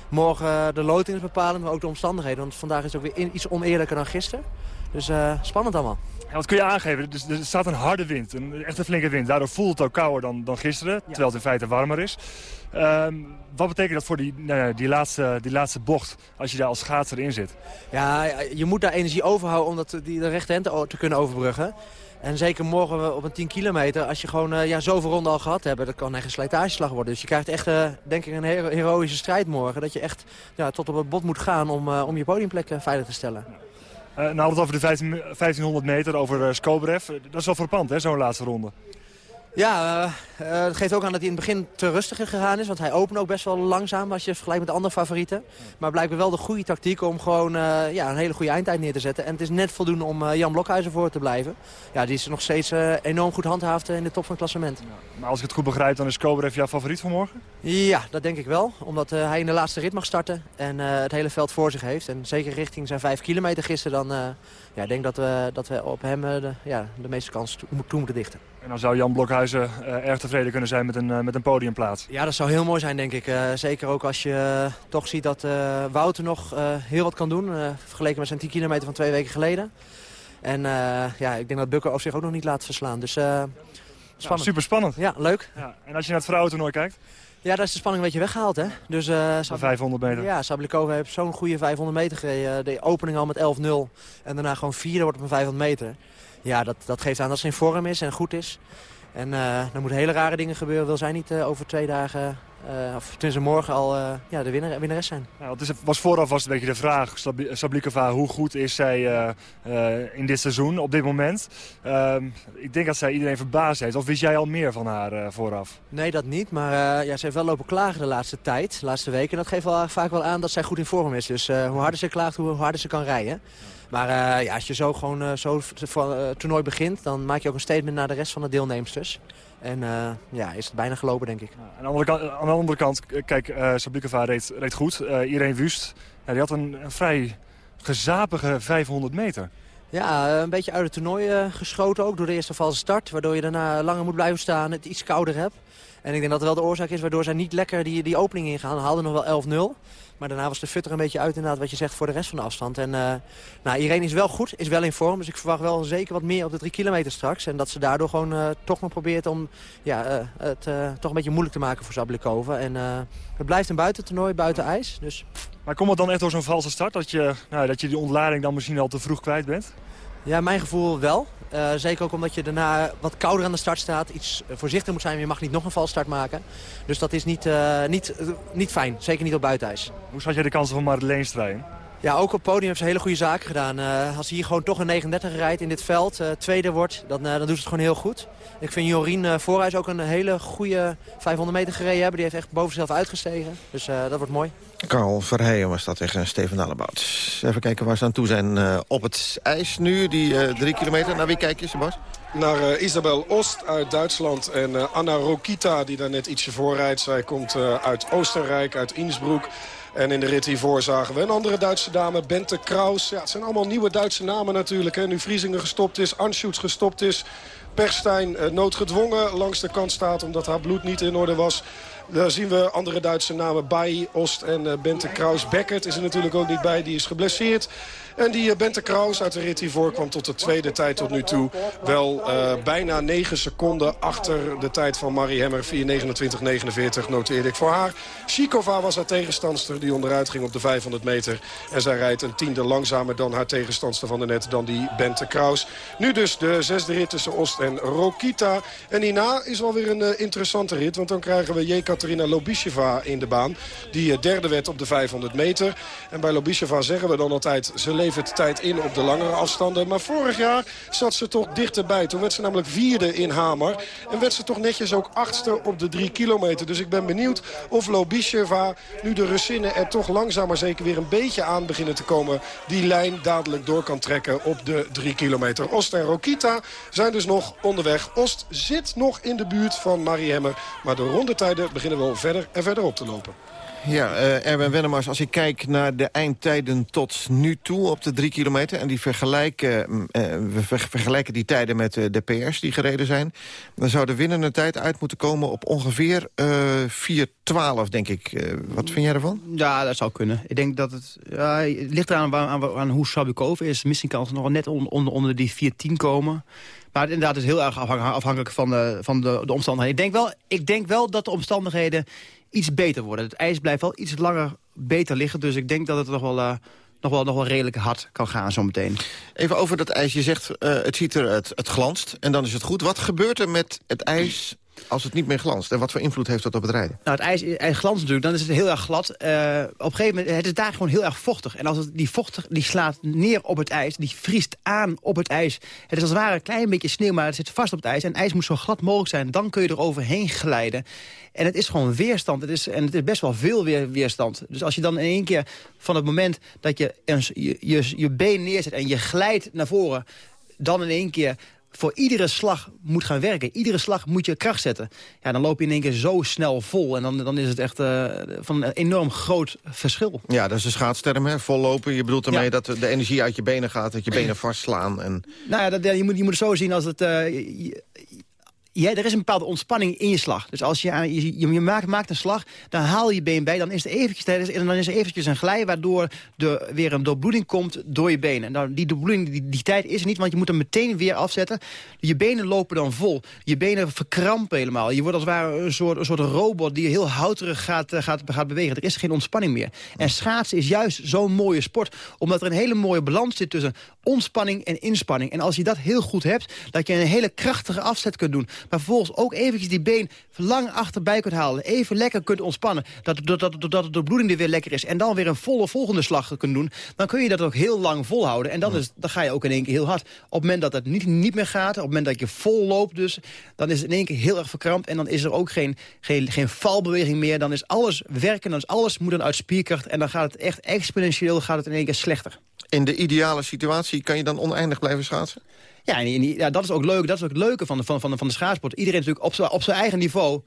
morgen de loting is bepalend, maar ook de omstandigheden. Want vandaag is het ook weer iets oneerlijker dan gisteren. Dus spannend allemaal. Wat kun je aangeven? Dus, er staat een harde wind, een echt een flinke wind. Daardoor voelt het ook kouder dan, dan gisteren, ja. terwijl het in feite warmer is. Um, wat betekent dat voor die, nou, die, laatste, die laatste bocht als je daar als schaatser in zit? Ja, je moet daar energie overhouden om dat, die, de rechte hand te kunnen overbruggen. En zeker morgen op een 10 kilometer, als je gewoon uh, ja, zoveel ronden al gehad hebt, dat kan echt een slijtageslag worden. Dus je krijgt echt, uh, denk ik, een hero heroïsche strijd morgen. Dat je echt ja, tot op het bot moet gaan om, uh, om je podiumplek veilig te stellen. Uh, nou, het over de 15, 1500 meter, over uh, Skobrev. Dat is wel verpand, hè, zo'n laatste ronde. Ja, uh, dat geeft ook aan dat hij in het begin te rustig gegaan is. Want hij opent ook best wel langzaam als je vergelijkt met andere favorieten. Maar blijkbaar wel de goede tactiek om gewoon uh, ja, een hele goede eindtijd neer te zetten. En het is net voldoende om Jan Blokhuizen voor te blijven. Ja, die is nog steeds enorm goed handhaafd in de top van het klassement. Ja, maar als ik het goed begrijp, dan is Kobrev jouw favoriet van morgen? Ja, dat denk ik wel. Omdat hij in de laatste rit mag starten en het hele veld voor zich heeft. En zeker richting zijn 5 kilometer gisteren, dan ja, ik denk dat we, dat we op hem de, ja, de meeste kans toe, toe moeten dichten. En dan zou Jan Blokhuizen uh, erg tevreden kunnen zijn met een, uh, met een podiumplaats. Ja, dat zou heel mooi zijn, denk ik. Uh, zeker ook als je toch ziet dat Wouter nog heel wat kan doen. vergeleken met zijn 10 kilometer van twee weken geleden. En ja, ik denk dat Bukker op zich ook nog niet laat verslaan. Dus spannend. Ja, super spannend. Ja, leuk. Ja. En als je naar het vrouwentoernooi kijkt? Ja, daar is de spanning een beetje weggehaald. Hè? Dus, uh, 500 meter. Ja, Sablikova heeft zo'n goede 500 meter gereden. De opening al met 11-0. En daarna gewoon vierde wordt op een 500 meter. Ja, dat, dat geeft aan dat ze in vorm is en goed is. En uh, er moeten hele rare dingen gebeuren. Wil zij niet uh, over twee dagen, uh, of tenminste morgen al, ja, de winnaar, winnares zijn. Nou, het is, was vooraf was een beetje de vraag, Sablikova, hoe goed is zij in dit seizoen op dit moment? Ehm, ik denk dat zij iedereen verbaasd heeft. Of wist jij al meer van haar vooraf? Nee, dat niet. Maar ja, ze heeft wel lopen klagen de laatste tijd, de laatste weken. En dat geeft wel, vaak wel aan dat zij goed in vorm is. Dus hoe harder ze klaagt, hoe harder ze kan rijden. Maar uh, ja, als je zo gewoon uh, zo uh, toernooi begint, dan maak je ook een statement naar de rest van de deelnemsters. En ja, is het bijna gelopen, denk ik. Aan, de andere kant, aan de andere kant, kijk, uh, Sablikova reed, reed goed. Irene Wust, ja, die had een, een, vrij gezapige 500 meter. Ja, een beetje uit het toernooi geschoten ook door de eerste valse start. Waardoor je daarna langer moet blijven staan, het iets kouder hebt. En ik denk dat dat wel de oorzaak is waardoor zij niet lekker die, die opening ingaan. Haalden nog wel 11-0. Maar daarna was de fut er een beetje uit inderdaad wat je zegt voor de rest van de afstand. En uh, nou, Irene is wel goed, is wel in vorm. Dus ik verwacht wel zeker wat meer op de drie kilometer straks. En dat ze daardoor gewoon uh, toch nog probeert om ja, uh, het toch een beetje moeilijk te maken voor Sablikova. En het blijft een buitentoernooi, buiten ijs. Dus... Maar komt het dan echt door zo'n valse start? Dat je, nou, dat je die ontlading dan misschien al te vroeg kwijt bent? Ja, mijn gevoel wel. Uh, zeker ook omdat je daarna wat kouder aan de start staat. Iets voorzichtig moet zijn, je mag niet nog een valstart maken. Dus dat is niet, uh, niet, niet fijn. Zeker niet op buitenijs. Hoe schat jij de kansen van Madeleine strijden? Ja, ook op het podium heeft ze hele goede zaken gedaan. als hij hier gewoon toch een 39 rijdt in dit veld, tweede wordt, dan, dan doet ze het gewoon heel goed. Ik vind Jorien uh, Voorhuis ook een hele goede 500 meter gereden hebben. Die heeft echt boven zichzelf uitgestegen. Dus uh, dat wordt mooi. Karl Verheijen was dat tegen Steven Dalebout. Even kijken waar ze aan toe zijn uh, op het ijs nu. Die drie kilometer. Naar wie kijk je, Sebas? Naar uh, Isabel Ost uit Duitsland en uh, Anna Rokita die daar net ietsje voor rijdt. Zij komt uh, uit Oostenrijk, uit Innsbruck. En in de rit hiervoor zagen we een andere Duitse dame, Bente Kraus. Ja, het zijn allemaal nieuwe Duitse namen natuurlijk. Hè. Nu Vriezingen gestopt is, Anschutz gestopt is... Perstijn eh, noodgedwongen langs de kant staat omdat haar bloed niet in orde was. Daar zien we andere Duitse namen bij. Ost en uh, Bente Kraus. Beckert is er natuurlijk ook niet bij. Die is geblesseerd. En die uh, Bente Kraus uit de rit hiervoor kwam tot de tweede tijd tot nu toe. Wel uh, bijna 9 seconden achter de tijd van Marie Hemmer. 4.29.49 noteerde ik voor haar. Shikova was haar tegenstandster die onderuit ging op de 500 meter. En zij rijdt een tiende langzamer dan haar tegenstandster van de net. Dan die Bente Kraus. Nu dus de zesde rit tussen Ost en Rokita. En hierna is wel weer een interessante rit. Want dan krijgen we Jekaterina Lobisheva in de baan. Die derde werd op de 500 meter. En bij Lobisheva zeggen we dan altijd... ze levert tijd in op de langere afstanden. Maar vorig jaar zat ze toch dichterbij. Toen werd ze namelijk vierde in Hamer. En werd ze toch netjes ook achtste op de drie kilometer. Dus ik ben benieuwd of Lobisheva nu de Russinnen er toch langzaam maar zeker weer een beetje aan beginnen te komen. Die lijn dadelijk door kan trekken op de drie kilometer. Ost en Rokita zijn dus nog onderweg. Ost zit nog in de buurt van Marie Hemmer. Maar de rondetijden beginnen wel verder en verder op te lopen. Ja, uh, Erwin Wennemars, als ik kijk naar de eindtijden tot nu toe op de drie kilometer... en die vergelijken, uh, we ver vergelijken die tijden met uh, de PR's die gereden zijn... dan zou de winnende tijd uit moeten komen op ongeveer 4.12, denk ik. wat vind jij ervan? Ja, dat zou kunnen. Ik denk dat het, het ligt eraan aan, hoe Sabukov is. Misschien kan het nog net onder, die 4.10 komen... Maar inderdaad, het is heel erg afhankelijk van de, van de, de omstandigheden. Ik denk, wel, ik denk wel dat de omstandigheden iets beter worden. Het ijs blijft wel iets langer beter liggen. Dus ik denk dat het nog wel... Uh, nog wel, nog wel redelijk hard kan gaan zometeen. Even over dat ijs. Je zegt, uh, het ziet er, het glanst en dan is het goed. Wat gebeurt er met het ijs als het niet meer glanst? En wat voor invloed heeft dat op het rijden? Nou, het ijs, glanst natuurlijk, dan is het heel erg glad. Uh, op een gegeven moment, het is daar gewoon heel erg vochtig. En als het, die vochtig, die slaat neer op het ijs, die vriest aan op het ijs. Het is als het ware een klein beetje sneeuw, maar het zit vast op het ijs. En het ijs moet zo glad mogelijk zijn, dan kun je er overheen glijden. En het is gewoon weerstand. Het is, en het is best wel veel weer, weerstand. Dus als je dan in één keer van het moment dat je je, je, je been neerzet en je glijdt naar voren... dan in één keer voor iedere slag moet gaan werken. Iedere slag moet je kracht zetten. Ja, dan loop je in één keer zo snel vol. En dan, dan is het echt uh, van een enorm groot verschil. Ja, dat is een schaatsterm, hè? Vollopen. Je bedoelt ermee ja. dat de energie uit je benen gaat. Dat je benen vastslaan. En... Nou ja, dat, je, moet, je moet het zo zien als het... Uh, je, ja, er is een bepaalde ontspanning in je slag. Dus als je, je, maakt, maakt, een slag, dan haal je been bij. Dan is er eventjes, dan is er eventjes een glij waardoor er weer een doorbloeding komt door je benen. Nou, die doorbloeding, die, die tijd is er niet, want je moet hem meteen weer afzetten. Je benen lopen dan vol. Je benen verkrampen helemaal. Je wordt als het ware een soort, een soort robot die heel houterig gaat, gaat, gaat bewegen. Er is geen ontspanning meer. En schaatsen is juist zo'n mooie sport, omdat er een hele mooie balans zit tussen ontspanning en inspanning. En als je dat heel goed hebt, dat je een hele krachtige afzet kunt doen. Maar vervolgens ook eventjes die been lang achterbij kunt halen. Even lekker kunt ontspannen. Dat, dat, dat, dat de bloeding er weer lekker is. En dan weer een volle volgende slag kunt doen. Dan kun je dat ook heel lang volhouden. En dan, is, dan ga je ook in één keer heel hard. Op het moment dat het niet, niet meer gaat. Op het moment dat je vol loopt dus. Dan is het in één keer heel erg verkrampt. En dan is er ook geen, geen, geen valbeweging meer. Dan is alles werken. Dan is alles moet dan uit spierkracht. En dan gaat het echt exponentieel gaat het in één keer slechter. In de ideale situatie kan je dan oneindig blijven schaatsen? Ja, en, ja, dat is ook leuk. Dat is ook het leuke van de, van, van, van de schaatsport. Iedereen natuurlijk op zijn eigen niveau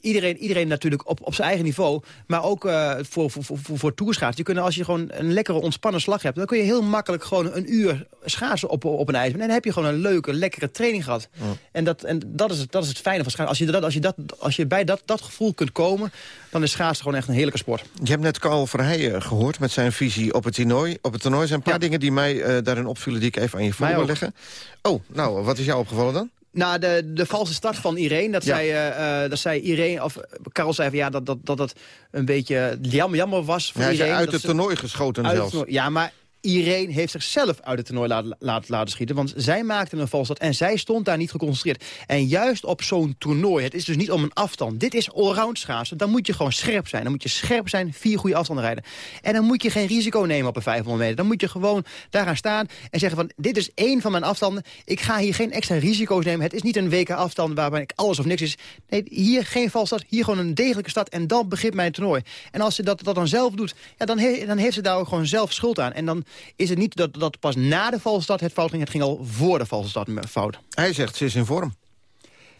iedereen, iedereen natuurlijk op, op zijn eigen niveau. Maar ook uh, voor, voor, voor, voor toerschaatsen. Je kunnen, als je gewoon een lekkere ontspannen slag hebt... dan kun je heel makkelijk gewoon een uur schaatsen op, op een ijs. En dan heb je gewoon een leuke, lekkere training gehad. En, dat, en dat, is het, dat is het fijne van schaatsen. Als je, dat, als je, dat, als je bij dat, dat gevoel kunt komen... dan is schaatsen gewoon echt een heerlijke sport. Je hebt net Carl Verheijen gehoord met zijn visie op het toernooi. Op het toernooi zijn een paar ja. dingen die mij uh, daarin opvielen... die ik even aan je voor wil leggen. Oh, nou, wat is jou opgevallen dan? Nou, de, de valse start van Irene. Dat, ja. zij, uh, dat zij Irene, of Karel zei van ja, dat, dat, dat het een beetje jammer, jammer was voor ja, Irene. uit het toernooi geschoten zelfs. Toernooi, ja, maar Irene heeft zichzelf uit het toernooi laten, laten, laten schieten. Want zij maakte een valstart en zij stond daar niet geconcentreerd. En juist op zo'n toernooi, het is dus niet om een afstand. Dit is allround schaatsen. Dan moet je gewoon scherp zijn. Dan moet je scherp zijn, vier goede afstanden rijden. En dan moet je geen risico nemen op een 500 meter. Dan moet je gewoon daar gaan staan en zeggen van... dit is één van mijn afstanden. Ik ga hier geen extra risico's nemen. Het is niet een WK afstand waarbij ik alles of niks is. Nee, hier geen valstart. Hier gewoon een degelijke start. En dan begint mijn toernooi. En als ze dat, dat dan zelf doet, ja, dan, dan heeft ze daar ook gewoon zelf schuld aan. En dan is het niet dat, dat pas na de valse start het fout ging. Het ging al voor de valse start fout. Hij zegt, ze is in vorm.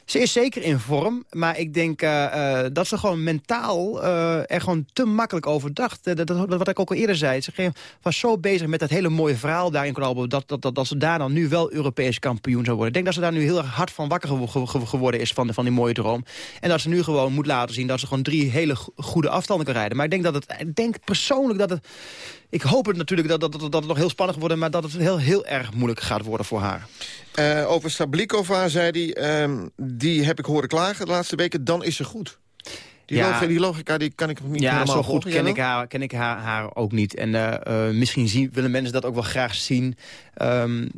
Ze is zeker in vorm, maar ik denk uh, dat ze gewoon mentaal uh, er gewoon te makkelijk over dacht. Dat, wat ik ook al eerder zei, ze was zo bezig met dat hele mooie verhaal daar in Colombo... Dat, dat, dat, dat ze daar dan nu wel Europees kampioen zou worden. Ik denk dat ze daar nu heel erg hard van wakker geworden is van, van die mooie droom. En dat ze nu gewoon moet laten zien dat ze gewoon drie hele goede afstanden kan rijden. Maar ik denk, dat het, ik denk persoonlijk dat het... Ik hoop het natuurlijk dat, dat, dat, het nog heel spannend wordt... maar dat het heel, heel erg moeilijk gaat worden voor haar. Over Sablikova zei hij, um, die heb ik horen klagen de laatste weken, dan is ze goed. Die, ja, logica, die logica die kan ik niet ja, helemaal zo goed ken ik, haar, ken ik haar, haar ook niet. En uh, uh, misschien zien, willen mensen dat ook wel graag zien. Um,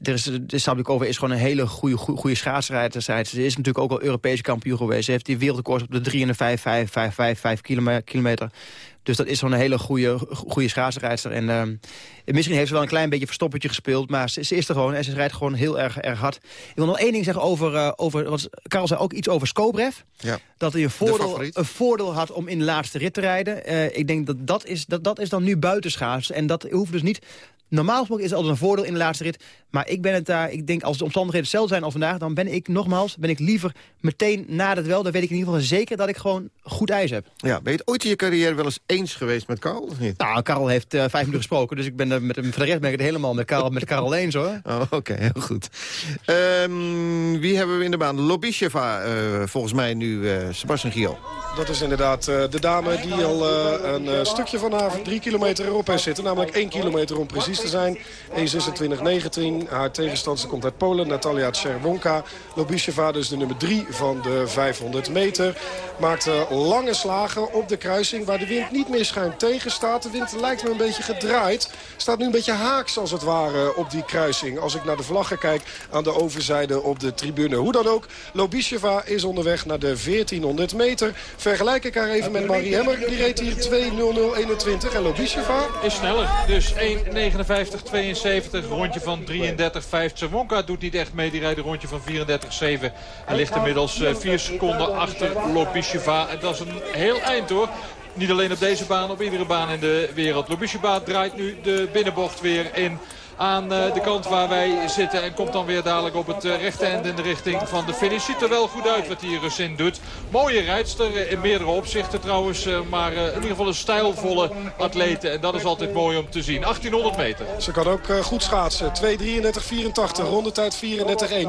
er is, de Sablikova is gewoon een hele goede, goede schaatsrijder. Ze is natuurlijk ook al Europese kampioen geweest. Ze heeft die wereldrecord op de 3 en de 5, 5, 5, 5, 5 kilometer. Dus dat is zo'n hele goede, goede schaatsrijdster. En uh, misschien heeft ze wel een klein beetje verstoppertje gespeeld. Maar ze, ze, is er gewoon en ze rijdt gewoon heel erg, erg hard. Ik wil nog één ding zeggen over... Uh, over wat, Karel zei ook iets over Skobrev. Ja. Dat hij een voordeel, een voordeel had om in de laatste rit te rijden. Uh, ik denk dat dat is, dat, dat is dan nu buitenschaats. En dat hoeft dus niet Normaal gesproken is het altijd een voordeel in de laatste rit. Maar ik ben het daar, ik denk als de omstandigheden hetzelfde zijn als vandaag... dan ben ik nogmaals, ben ik liever meteen na het wel. Dan weet ik in ieder geval zeker dat ik gewoon goed ijs heb. Ja, ben je het ooit in je carrière wel eens eens geweest met Karel of niet? Nou, Karel heeft uh, vijf minuten gesproken. Dus ik ben er met hem, voor de rest ben ik het helemaal met Karel, met Karel eens hoor. Oh, Oké, heel goed. Um, wie hebben we in de baan? Lobisheva, uh, volgens mij nu uh, Sebastian Giel. Dat is inderdaad de dame die al een stukje van haar drie kilometer erop heeft zitten. Namelijk één kilometer om precies te zijn. 1.26.19. Haar tegenstander komt uit Polen, Natalia Czerwonka. Lobisheva, dus de nummer 3 van de 500 meter. Maakte lange slagen op de kruising waar de wind niet meer schuin tegen staat. De wind lijkt me een beetje gedraaid. Staat nu een beetje haaks als het ware op die kruising. Als ik naar de vlaggen kijk aan de overzijde op de tribune. Hoe dan ook, Lobisheva is onderweg naar de 1400 meter. Vergelijk ik haar even met Marie Hemmer. Die reed hier 2.00.21. En Lobisheva is sneller. Dus 1.59. 72, rondje van 33,5. Tsewonka doet niet echt mee, die rijdt een rondje van 34,7. En ligt inmiddels 4 seconden achter Lobisheva. Dat is een heel eind hoor. Niet alleen op deze baan, op iedere baan in de wereld. Lobisheva draait nu de binnenbocht weer in aan eh, de kant waar wij zitten. En komt dan weer dadelijk op het eh, rechte eind in de richting van de finish. Ziet er wel goed uit wat hier Russin doet. Mooie rijdster eh, in meerdere opzichten trouwens. Maar in ieder geval een stijlvolle atlete. En dat is altijd mooi om te zien. 1800 meter. Ze kan ook goed schaatsen. 2.33.84. Rondetijd 34-1.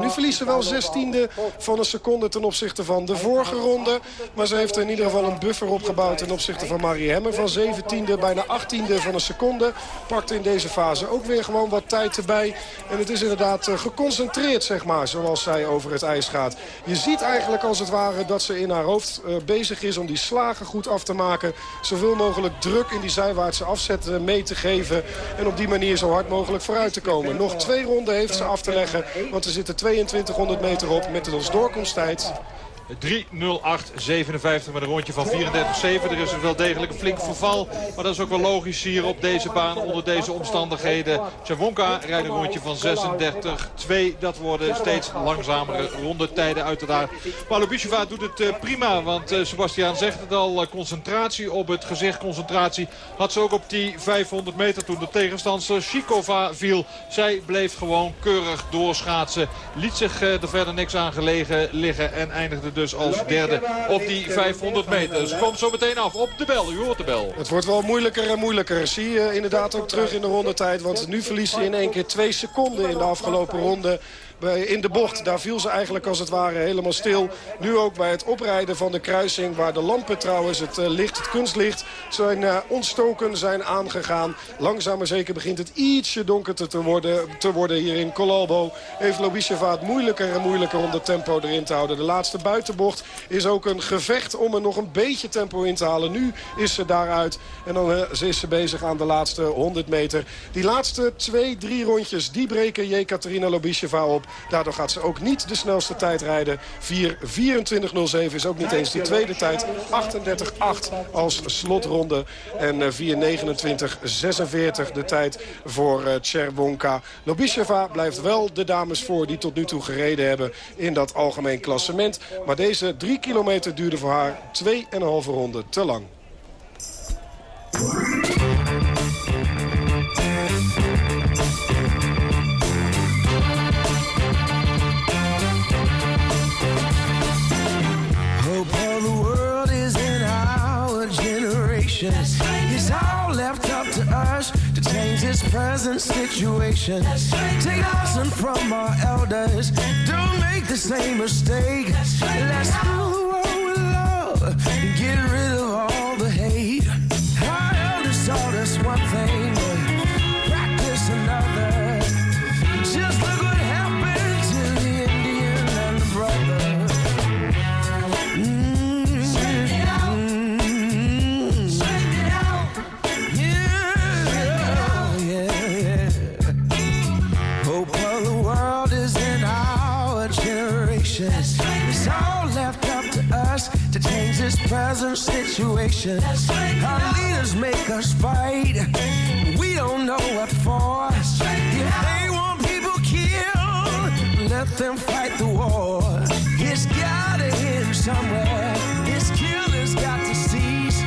Nu verliest ze wel 16e van een seconde ten opzichte van de vorige ronde. Maar ze heeft in ieder geval een buffer opgebouwd ten opzichte van Marie Hemmer. Van 17e, bijna 18e van een seconde. Pakte in deze fase ook weer gewoon wat tijd erbij. En het is inderdaad eh, geconcentreerd, zeg maar, zoals zij over het ijs gaat. Je ziet eigenlijk als het ware dat ze in haar hoofd uh, bezig is om die slagen goed af te maken. Zoveel mogelijk druk in die zijwaartse afzet uh, mee te geven. En op die manier zo hard mogelijk vooruit te komen. Nog twee ronden heeft ze af te leggen. Want er zitten 2200 meter op met als doorkomsttijd 3.08.57 met een rondje van 34.7. Er is wel degelijk een flink verval. Maar dat is ook wel logisch hier op deze baan onder deze omstandigheden. Chavonka rijdt een rondje van 36.2. Dat worden steeds langzamere rondetijden uiteraard. Paulo Bicheva doet het uh, prima. Want uh, Sebastiaan zegt het al. Uh, concentratie op het gezicht. Concentratie had ze ook op die 500 meter toen de tegenstander Shikova viel. Zij bleef gewoon keurig doorschaatsen. Liet zich er verder niks aan gelegen liggen. En eindigde dus als derde op die 500 meter. Dus komt zo meteen af op de bel. U hoort de bel. Het wordt wel moeilijker en moeilijker. Zie je inderdaad ook terug in de rondetijd. Want nu verliest hij in één keer twee seconden in de afgelopen ronde in de bocht. Daar viel ze eigenlijk als het ware helemaal stil. Nu ook bij het oprijden van de kruising waar de lampen trouwens, het uh, licht, het kunstlicht, zijn uh, ontstoken zijn aangegaan. Langzaam maar zeker begint het ietsje donkerder te worden, te worden hier in Colalbo. Heeft Lobisheva het moeilijker en moeilijker om de tempo erin te houden. De laatste buitenbocht is ook een gevecht om er nog een beetje tempo in te halen. Nu is ze daaruit en dan uh, is ze bezig aan de laatste 100 meter. Die laatste twee, drie rondjes, die breken Jekaterina Lobisheva op. Daardoor gaat ze ook niet de snelste tijd rijden. 4.24.07 is ook niet eens die tweede tijd. 38.8 als slotronde. En 4.29.46 de tijd voor uh, Cherwonka. Lobisheva blijft wel de dames voor die tot nu toe gereden hebben in dat algemeen klassement. Maar deze drie kilometer duurde voor haar 2,5 ronde te lang. Generation. It's all left up to us to change this present situation. Take lesson from our elders. Don't make the same mistake. Let's rule the world with love and get rid of all the hate. Our elders taught us one thing, situation. Our leaders make us fight. We don't know what for. If they want people killed, let them fight the war. It's gotta end somewhere. This killer's got to cease.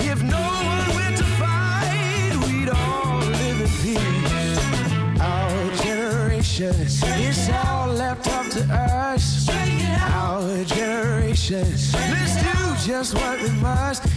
If no one went to fight, we'd all live in peace. Our generation, it's all left up to us. Our generation, let's do just what we must.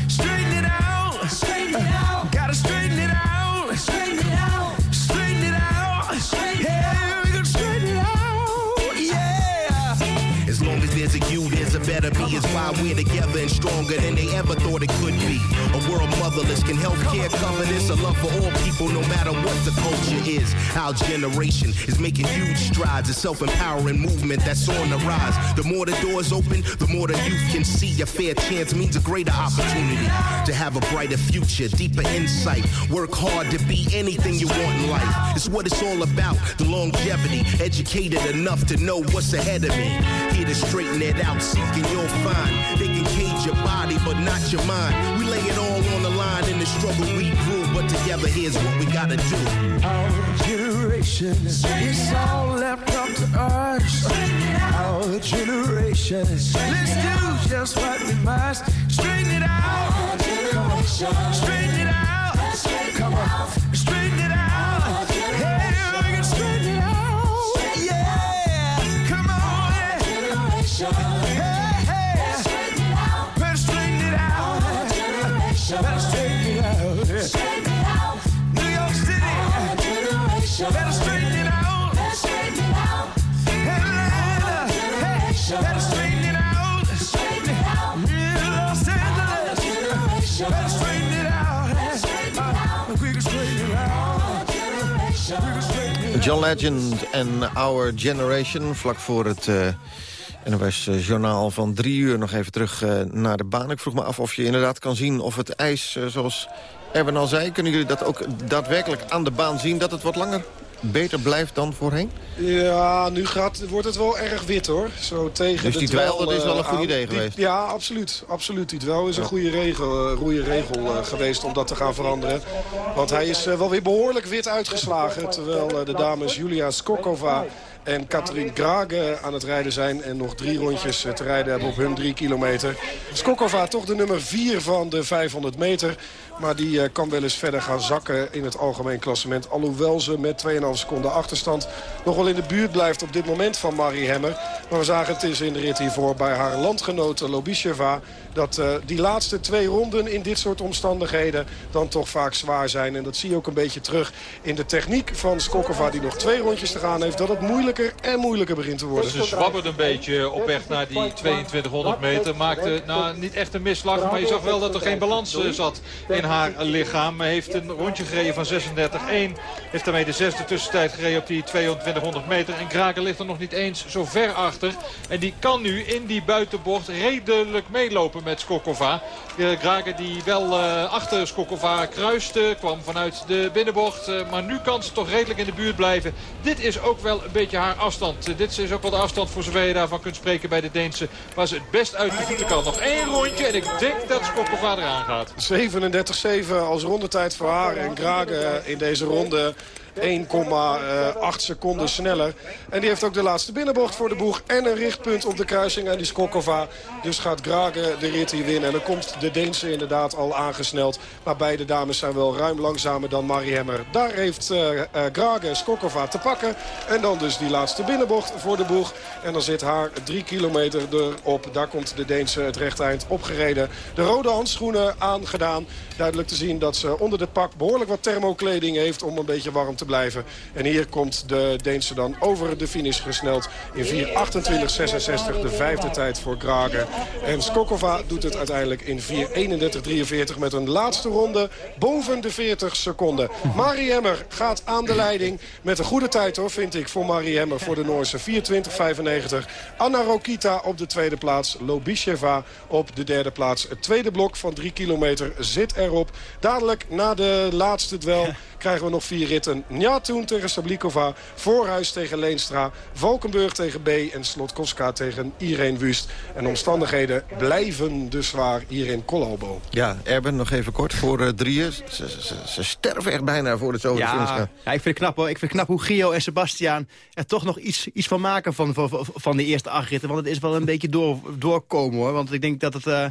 Better me. Is why we're together and stronger than they ever thought it could be. A world motherless can healthcare cover this. A love for all people, no matter what the culture is. Our generation is making huge strides. A self-empowering movement that's on the rise. The more the doors open, the more the youth can see. A fair chance means a greater opportunity to have a brighter future, deeper insight. Work hard to be anything you want in life. It's what it's all about. The longevity, educated enough to know what's ahead of me. Here to straighten it out, seeking you'll find. They can your body, but not your mind. We lay it all on the line in the struggle we grew, but together here's what we gotta do. Our generation, it's all left up to us. Our generation, let's do just what we must. Straighten it out. Straighten it out. Come on. John Legend en Our Generation, vlak voor het uh, NOS-journaal van drie uur... nog even terug uh, naar de baan. Ik vroeg me af of je inderdaad kan zien of het ijs, uh, zoals Erwin al zei... kunnen jullie dat ook daadwerkelijk aan de baan zien, dat het wat langer beter blijft dan voorheen? Ja, nu gaat, wordt het wel erg wit hoor. Zo tegen dus die dweil, dat is wel een goed aan. idee Die- geweest? ja, absoluut. absoluut. Die dweil is een goede regel, eh, goede regel eh, geweest om dat te gaan veranderen. Want hij is eh, wel weer behoorlijk wit uitgeslagen. Terwijl eh, de dames Julia Skokova en Katrien Grage aan het rijden zijn. En nog drie rondjes eh, te rijden hebben op hun drie kilometer. Skokova toch de nummer vier van de 500 meter. Maar die eh, kan wel eens verder gaan zakken in het algemeen klassement. Alhoewel ze met 2,5 seconden achterstand nog wel in de buurt blijft op dit moment van Marie Hemmer. Maar we zagen het eens in de rit hiervoor bij haar landgenote Lobisheva... dat eh, die laatste twee ronden in dit soort omstandigheden dan toch vaak zwaar zijn. En dat zie je ook een beetje terug in de techniek van Skokova... die nog twee rondjes te gaan heeft. Dat het moeilijker en moeilijker begint te worden. Ze zwabberde een beetje op weg naar die 2200 meter. Maakte nou, niet echt een misslag, maar je zag wel dat er geen balans eh, zat in haar lichaam. Heeft een rondje gereden van 36-1. Heeft daarmee de zesde tussentijd gereden op die 2200 meter. En Kraken ligt er nog niet eens zo ver achter. En die kan nu in die buitenbocht redelijk meelopen met Skokova. Uh, Kraken die wel eh, achter Skokova kruiste, kwam vanuit de binnenbocht. eh, maar nu kan ze toch redelijk in de buurt blijven. Dit is ook wel een beetje haar afstand. Eh, dit is ook wel de afstand voor zover je daarvan kunt spreken bij de Deense. Waar ze het best uit de voeten kan. Nog één rondje en ik denk dat Skokova eraan gaat. 37-7 als rondetijd voor haar. En Grage in deze ronde 1,8 seconden sneller. En die heeft ook de laatste binnenbocht voor de boeg. En een richtpunt op de kruising aan die Skokova. Dus gaat Grage de rit hier winnen. En dan komt de Deense inderdaad al aangesneld. Maar beide dames zijn wel ruim langzamer dan Marie Hemmer. Daar heeft uh, uh, Grage Skokova te pakken. En dan dus die laatste binnenbocht voor de boeg. En dan zit haar drie kilometer erop. Daar komt de Deense het rechteind opgereden. De rode handschoenen aangedaan. Duidelijk te zien dat ze onder het pak behoorlijk wat thermokleding heeft om een beetje warm te blijven. En hier komt de Deense dan over de finish gesneld in 4.28.66. De vijfde tijd voor Grage. En Skokova doet het uiteindelijk in 4.31.43 met een laatste ronde boven de 40 seconden. Marie Hemmer gaat aan de leiding met een goede tijd hoor, vind ik, voor Marie Hemmer voor de Noorse. 24.95. Anna Rokita op de tweede plaats. Lobisheva op de derde plaats. Het tweede blok van 3 kilometer zit erop. Dadelijk na de laatste dwel krijgen we nog vier ritten. Njatoen tegen Sablikova, Voorhuis tegen Leenstra, Valkenburg tegen B en Slotkowska tegen Irene Wust. En omstandigheden blijven dus zwaar hier in Kolhobo. Ja, Erben, nog even kort voor uh, drieën. Ze, ze, ze, sterven echt bijna voor het zo ja, finish gaan. Ja, ik vind het knap hoor. Ik vind het knap hoe Gio en Sebastian er toch nog iets, iets van maken van, van, van de eerste acht ritten. Want het is wel een beetje door, doorkomen hoor. Want ik denk dat het... Uh,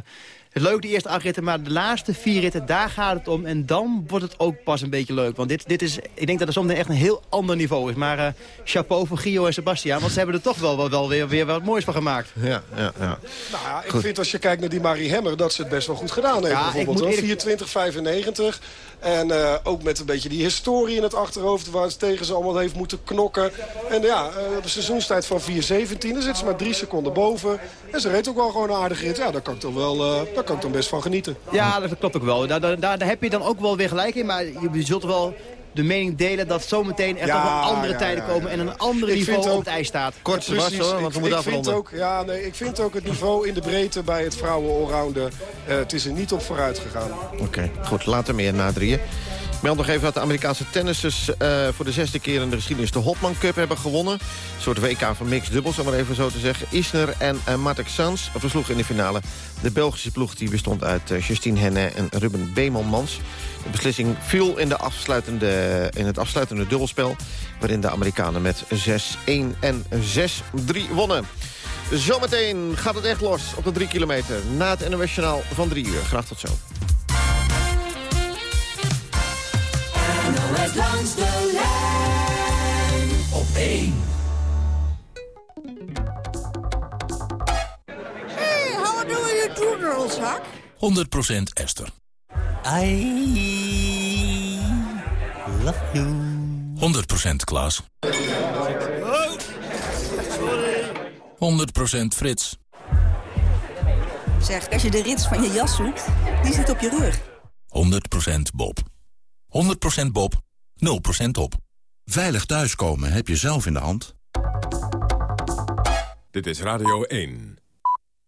het leuk, die eerste acht ritten, maar de laatste vier ritten, daar gaat het om. En dan wordt het ook pas een beetje leuk. Want dit, dit is, ik denk dat het soms echt een heel ander niveau is. Maar uh, chapeau voor Gio en Sebastian, want ze hebben er toch wel, wel, wel weer, weer wat moois van gemaakt. Ja, ja, ja. Nou ja, ik goed. vind als je kijkt naar die Marie Hemmer, dat ze het best wel goed gedaan heeft. Ja, bijvoorbeeld, eerlijk... 24,95. En uh, ook met een beetje die historie in het achterhoofd... waar ze tegen ze allemaal heeft moeten knokken. En ja, uh, de seizoenstijd van 4,17. Dan zit ze maar drie seconden boven. En ze reed ook wel gewoon een aardige rit. Ja, daar kan ik dan, wel, uh, daar kan ik dan best van genieten. Ja, dat klopt ook wel. Daar, daar, daar heb je dan ook wel weer gelijk in. Maar je zult wel de mening delen dat zometeen er ja, toch wel andere ja, tijden komen... en een ander ik niveau ook, op het ijs staat. Kort, Sebastian, hoor, want we moeten afronden. Ook, ja, nee, ik vind ook het niveau in de breedte bij het vrouwen-allrounder... Uh, het is er niet op vooruit gegaan. Oké, okay, goed. Later meer na drieën. Meld nog even dat de Amerikaanse tennissers uh, voor de zesde keer in de geschiedenis de Hopman Cup hebben gewonnen. Een soort WK van mixed dubbels, om maar even zo te zeggen. Isner en uh, Matek Sans versloegen in de finale. De Belgische ploeg die bestond uit uh, Justine Henne en Ruben Beemelmans. De beslissing viel in, de afsluitende, in het afsluitende dubbelspel... waarin de Amerikanen met 6-1 en 6-3 wonnen. Zometeen gaat het echt los op de 3 kilometer... na het Journaal van 3 uur. Graag tot zo. NOS langs de lijn op 1. Hey, how do you do, girls, Huck? 100% Esther. I love you. 100% Klaas. Oh, sorry. 100% Frits. Zeg, als je de rits van je jas zoekt, die zit op je rug. 100% Bob. 100% Bob, 0% op. Veilig thuiskomen heb je zelf in de hand. Dit is Radio 1.